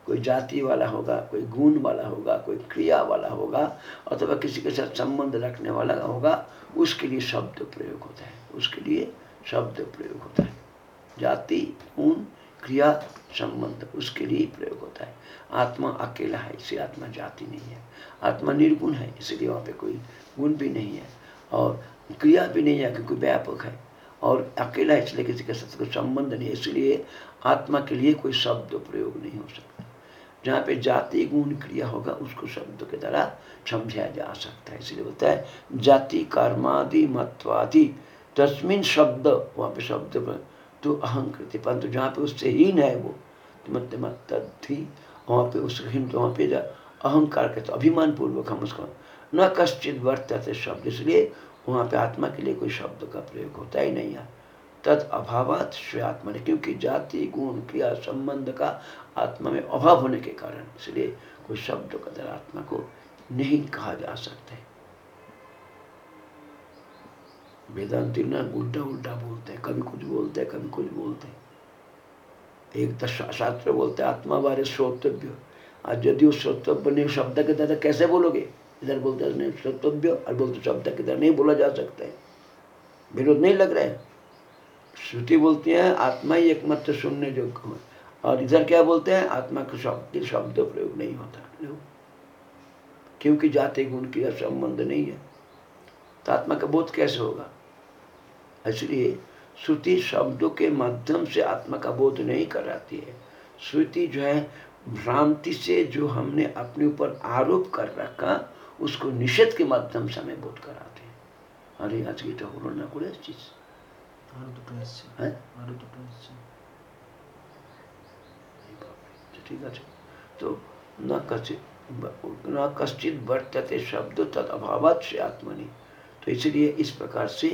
कोई जाति वाला होगा, कोई गुण वाला होगा, कोई क्रिया वाला होगा, अथवा किसी के साथ संबंध रखने वाला होगा, उसके लिए शब्द प्रयोग होता है। उसके लिए शब्द प्रयोग होता है। जाति, गुण क्रिया संबंध, उसके लिए प्रयोग होता है। आत्मा अकेला है इसलिए आत्मा जाति नहीं है। आत्मा निर्गुण है, इसलिए वहाँ पे कोई गुण भी नहीं है। और क्रिया भी नहीं है क्योंकि व्यापक है। और अकेला इसलिए किसी के साथ कोई संबंध नहीं है। इसलिए आत्मा के लिए कोई शब्द प्रयोग नहीं हो सकता। जहाँ पे जाति गुण क्रिया होगा, उसको शब्द के द्वारा समझाया जा सकता है। इसलिए बोलता है, जाति, कर्मादि महत्वादि तस्मिन शब्द, वहाँ पे शब्द तो अहंकृति परंतु जहाँ पे उससे हीन है वो मत थी, वहाँ पे उस हिम तो वहाँ पे अहंकार के तो अभिमान पूर्वक हम उसको, न कश्चित वर्तते शब्द, इसलिए वहाँ पे आत्मा के लिए कोई शब्द का प्रयोग होता ही नहीं है। तद अभावात आत्मा ने, क्योंकि जाति, गुण, क्रिया, संबंध का आत्मा में अभाव होने के कारण, इसलिए कोई शब्द का, आत्मा को नहीं कहा जा सकता है। वेदांति ना उल्टा उल्टा बोलते हैं, कभी कुछ बोलते हैं, कभी कुछ बोलते हैं। एक तो शास्त्र बोलते हैं, आत्मा बारे श्रोतव्य। आज यदि उस श्रोतव्य नहीं शब्द के तरह कैसे बोलोगे? इधर बोलते हैं श्रोतव्य, और बोलते शब्द के तरह नहीं बोला जा सकता है। विरोध नहीं लग रहा है। श्रुति बोलती है, आत्मा ही एकमात्र सुनने योग्य और इधर क्या बोलते हैं? आत्मा का शब्द शब्द प्रयोग नहीं होता। क्योंकि जाति, गुण की संबंध नहीं है। तो आत्मा का बोध कैसे होगा? इसलिए श्रुति शब्दों के माध्यम से आत्मा का बोध नहीं कराती है श्रुति जो है भ्रांति से जो हमने अपने ऊपर आरोप कर रखा उसको निषेध के माध्यम से हमें बोध कराते हैं अरे आज की तो হলো না করে আসছিস আরো দুটো এসছে হ্যাঁ আরো দুটো এসছে ঠিক আছে তো না कचित न कश्चित वर्तते शब्द तद अभाव से आत्मनि तो इसलिए इस प्रकार से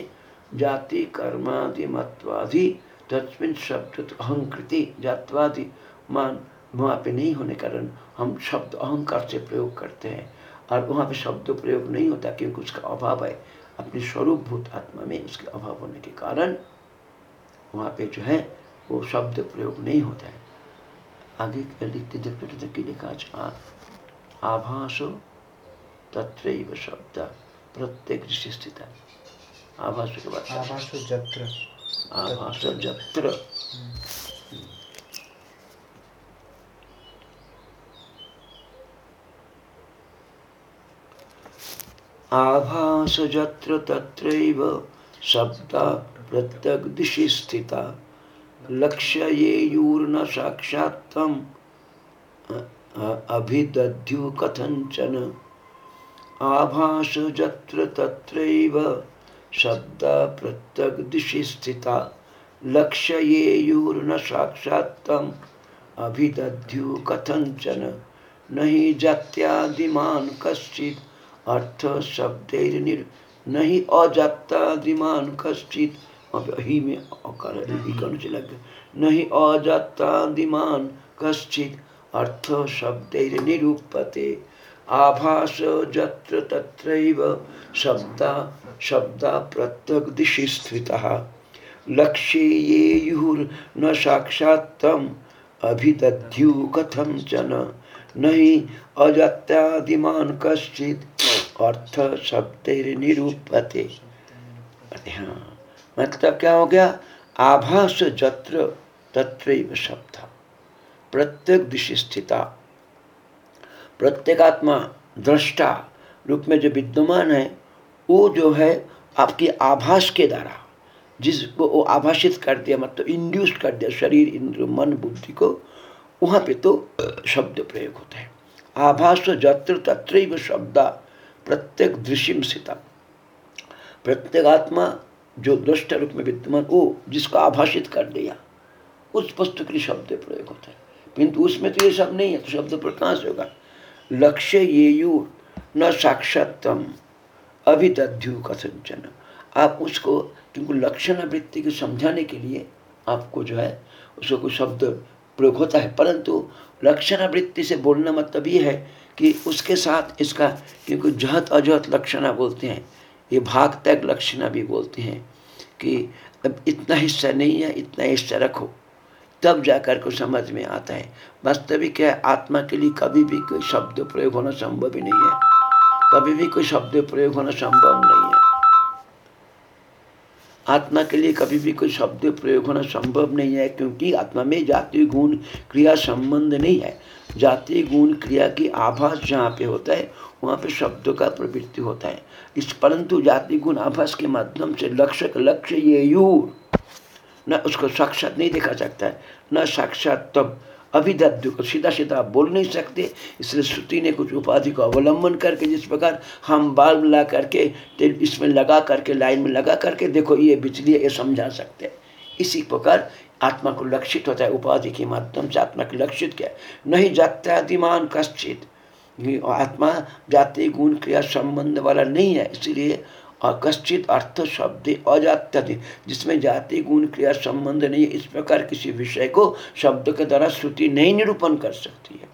जाति, कर्मादि, मत्वादि, तस्मिन शब्द अहंकृति, जातवादि मान वहाँ पे नहीं होने कारण हम शब्द अहंकार से प्रयोग करते हैं। और वहाँ पे शब्द प्रयोग नहीं होता क्योंकि उसका अभाव है। अपने स्वरूप भूत आत्मा में उसके अभाव होने के कारण वहाँ पे जो है वो शब्द प्रयोग नहीं होता है। आगे लिखते देखते कि लिखा आ आभासो तत्रैव शब्द प्रत्येक ऋषि स्थित है। आभास के बाद आभास जत्र आभास जत्र आभास जत्र तत्रैव शब्द प्रत्यक दिशि स्थिता। लक्ष्य ये यूर्ण साक्षात् अभिदध्यु कथंचन आभास जत्र तत्रैव शब्द प्रत्यक दिशि स्थिता लक्ष्य ये यूर्ण साक्षात्तम। अभिदध्यु कथंचन नहीं जात्यादिमान कश्चित। अर्थ शब्द नहीं अजात्यादिमान कश्चित। अब ही में अकार लग नहीं अजात्यादिमान कश्चित। अर्थ शब्द निरूपते आभास जत्र तत्रैव शब्द शब्द प्रत्यक दिशि स्थितः लक्ष्ये येयुर्न साक्षात् तम अभिदध्यु कथम चन नहीं अजात्यादिमान कश्चित अर्थ शब्द निरूपते हाँ मतलब क्या हो गया? आभास जत्र तत्रैव शब्द। प्रत्येक दिशि स्थिता प्रत्येगात्मा दृष्टा रूप में जो विद्यमान है वो जो है आपकी आभास के द्वारा, जिसको वो आभाषित कर दिया मतलब इंड्यूस कर दिया शरीर, इंद्र, मन, बुद्धि को, वहाँ पे तो शब्द प्रयोग होता है। आभास जत्र तत्र शब्द प्रत्येक दृश्यम स्थिता। प्रत्येक आत्मा जो दृष्ट रूप में विद्यमान, वो जिसको आभाषित कर दिया उस वस्तु के लिए शब्द प्रयोग होता है। किंतु उसमें तो ये सब नहीं है तो शब्द पर कहाँ से होगा? लक्ष्य ये न साक्षात्म अभिदध्यु कथंचन आप उसको क्योंकि लक्षण वृत्ति को समझाने के लिए आपको जो है, उसको कोई शब्द प्रयोग होता है। परंतु लक्षण वृत्ति से बोलना मतलब ये है कि उसके साथ इसका क्योंकि जहत अजहत लक्षणा बोलते हैं, ये भाग तक लक्षणा भी बोलते हैं कि अब इतना हिस्सा नहीं है, इतना हिस्सा रखो। तब जाकर को समझ में आता है। वास्तविक है, आत्मा के लिए कभी भी कोई शब्द प्रयोग होना संभव ही नहीं है। कभी भी कोई शब्द प्रयोग होना संभव नहीं है। आत्मा के लिए कभी भी कोई शब्द प्रयोग होना संभव नहीं है, क्योंकि आत्मा में जाति गुण क्रिया संबंध नहीं है। जाति गुण क्रिया की आभास जहाँ पे होता है, वहाँ पे शब्दों का प्रवृत्ति होता है। इस परंतु जाति गुण आभास के माध्यम से लक्ष्य लक्ष्य ये यू न उसको साक्षात नहीं देखा सकता है, न साक्षात तब को सीधा सीधा आप बोल नहीं सकते। इसलिए श्रुति ने कुछ उपाधि को अवलंबन करके जिस प्रकार हम बाल ला करके इसमें लगा करके, लाइन में लगा करके, देखो ये बिजली है, ये समझा सकते हैं। इसी प्रकार आत्मा को लक्षित होता है, उपाधि के माध्यम से आत्मा को लक्षित किया। नहीं जात्यादिमान कश्चित। आत्मा जाति, गुण, क्रिया संबंध वाला नहीं है। इसीलिए कश्चित अर्थ शब्द अजात्य जिसमें जाति, गुण, क्रिया, संबंध नहीं इस प्रकार किसी विषय को शब्द के द्वारा श्रुति नहीं निरूपण कर सकती है।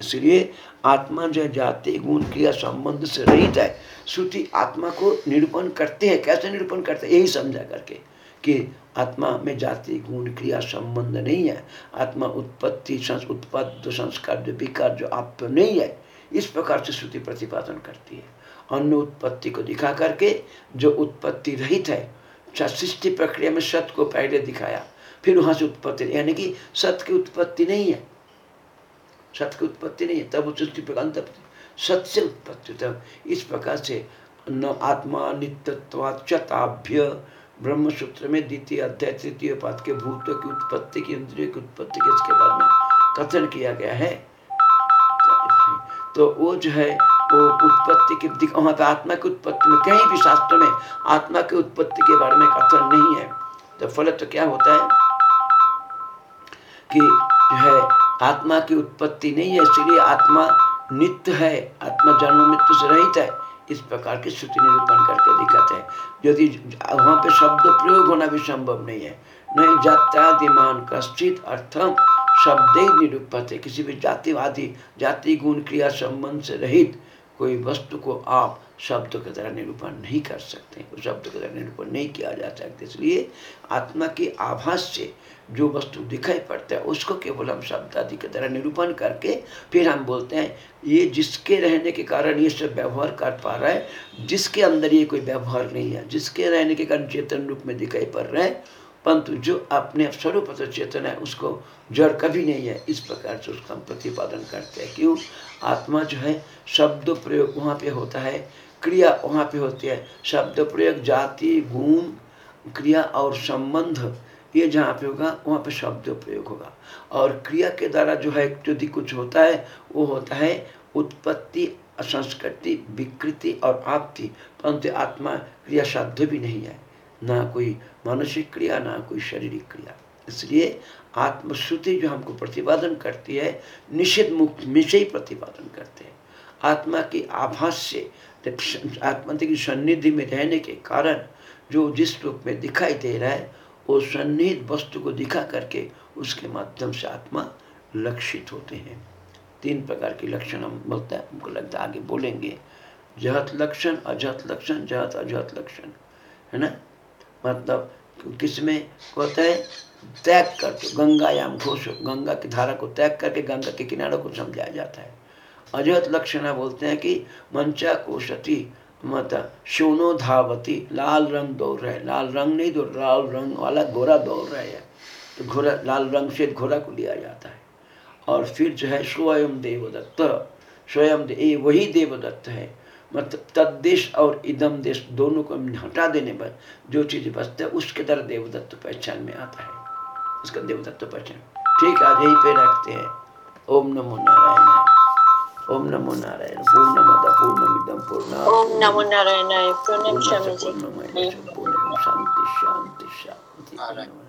इसलिए आत्मा जो जाति, गुण, क्रिया, संबंध से रहित है, श्रुति आत्मा को निरूपण करते हैं। कैसे निरूपण करते हैं? यही समझा करके कि आत्मा में जाति, गुण, क्रिया, संबंध नहीं है। आत्मा उत्पत्ति, संस उत्पत्त संस्कार जो विकार जो आप तो नहीं है, इस प्रकार से श्रुति प्रतिपादन करती है। अन्य उत्पत्ति को दिखा करके जो उत्पत्ति रहित है सृष्टि प्रक्रिया में सत्य को पहले दिखाया, फिर वहाँ से उत्पत्ति यानी कि सत्य की उत्पत्ति नहीं है। सत्य की उत्पत्ति नहीं है, तब सृष्टि प्रकार सत्य से उत्पत्ति तब इस प्रकार से न आत्मा नित्यत्वाच्यताभ्य ब्रह्म सूत्र में द्वितीय अध्याय, तृतीय पाद के भूत की उत्पत्ति, की इंद्रिय की उत्पत्ति के इसके बारे में कथन किया गया है। तो वो जो है वो उत्पत्ति की वहाँ पे आत्मा की उत्पत्ति में कहीं भी शास्त्र में आत्मा की उत्पत्ति के बारे में कथन नहीं है। तो फल तो क्या होता है? कि जो है, आत्मा की उत्पत्ति नहीं है, इसलिए आत्मा नित्य है, आत्मा जन्म मृत्यु से रहित है। इस प्रकार की श्रुति निरूपण करके दिखाते हैं। यदि वहाँ पे शब्द प्रयोग होना भी संभव नहीं है। नहीं, जात्यादिमान कश्चित अर्थम शब्द ही निरूपत। है किसी भी जातिवादी, जाति, गुण, क्रिया, संबंध से रहित कोई वस्तु को आप शब्द के तरह निरूपण नहीं कर सकते शब्द की तरह निरूपण नहीं किया जा सकता। इसलिए आत्मा की आभास से जो वस्तु दिखाई पड़ता है, उसको केवल हम शब्द आदि की तरह निरूपण करके फिर हम बोलते हैं, ये जिसके रहने के कारण ये सब व्यवहार कर पा रहा है, जिसके अंदर ये कोई व्यवहार नहीं है, जिसके रहने के कारण चेतन रूप में दिखाई पड़ रहा है परंतु जो अपने स्वरूप चेतन है, उसको जड़ कभी नहीं है। इस प्रकार से उसका हम प्रतिपादन करते हैं। क्यों? आत्मा जो है, शब्द प्रयोग वहाँ पे होता है, क्रिया वहाँ पे होती है। शब्द प्रयोग, जाति, गुण, क्रिया और संबंध, ये जहाँ पे होगा, वहाँ पे शब्द प्रयोग होगा। और क्रिया के द्वारा जो है यदि कुछ होता है, वो होता है उत्पत्ति संस्कृति विकृति और आपति। परंतु आत्मा क्रिया साध्य भी नहीं है। ना कोई मानसिक क्रिया, ना कोई शारीरिक क्रिया। इसलिए आत्मश्रुति जो हमको प्रतिपादन करती है, निषेध मुक्त में से ही प्रतिपादन करते हैं। आत्मा की आभास से आत्मा की सन्निधि में रहने के कारण जो जिस रूप में दिखाई दे रहा है, वो सन्निहित वस्तु को दिखा करके उसके माध्यम से आत्मा लक्षित होते हैं। तीन प्रकार के लक्षण हम बोलते हैं, हमको लगता है आगे बोलेंगे। जहत लक्षण, अजहत लक्षण, जहत अजहत लक्षण, है ना? मतलब किसमें? होता है त्याग करके गंगायाम घोष गंगा की धारा को त्याग करके गंगा के किनारों को समझाया जाता है। अजहत लक्षण बोलते हैं कि मंचा कोशती मत सोनो धावती लाल रंग दौड़ रहे लाल रंग नहीं दौड़ लाल रंग वाला घोड़ा दौड़ रहे है। तो घोड़ा लाल रंग से घोड़ा को लिया जाता है। और फिर जो है स्वयं देवदत्त स्वयं दे, वही देवदत्त है। मतलब तद्देश और इदम देश दोनों को हटा देने पर जो चीज़ बचता है उसके तरह देवदत्त पहचान में आता है। उसका देवदत्त पहचान। ठीक आज यही पे रखते हैं। ओम नमो नारायण। ओम नमो नारायण। पूर्णमद पूर्णमिदम पूर्ण। ओम नमो नारायण पूर्णम पूर्ण शांति शांति शांति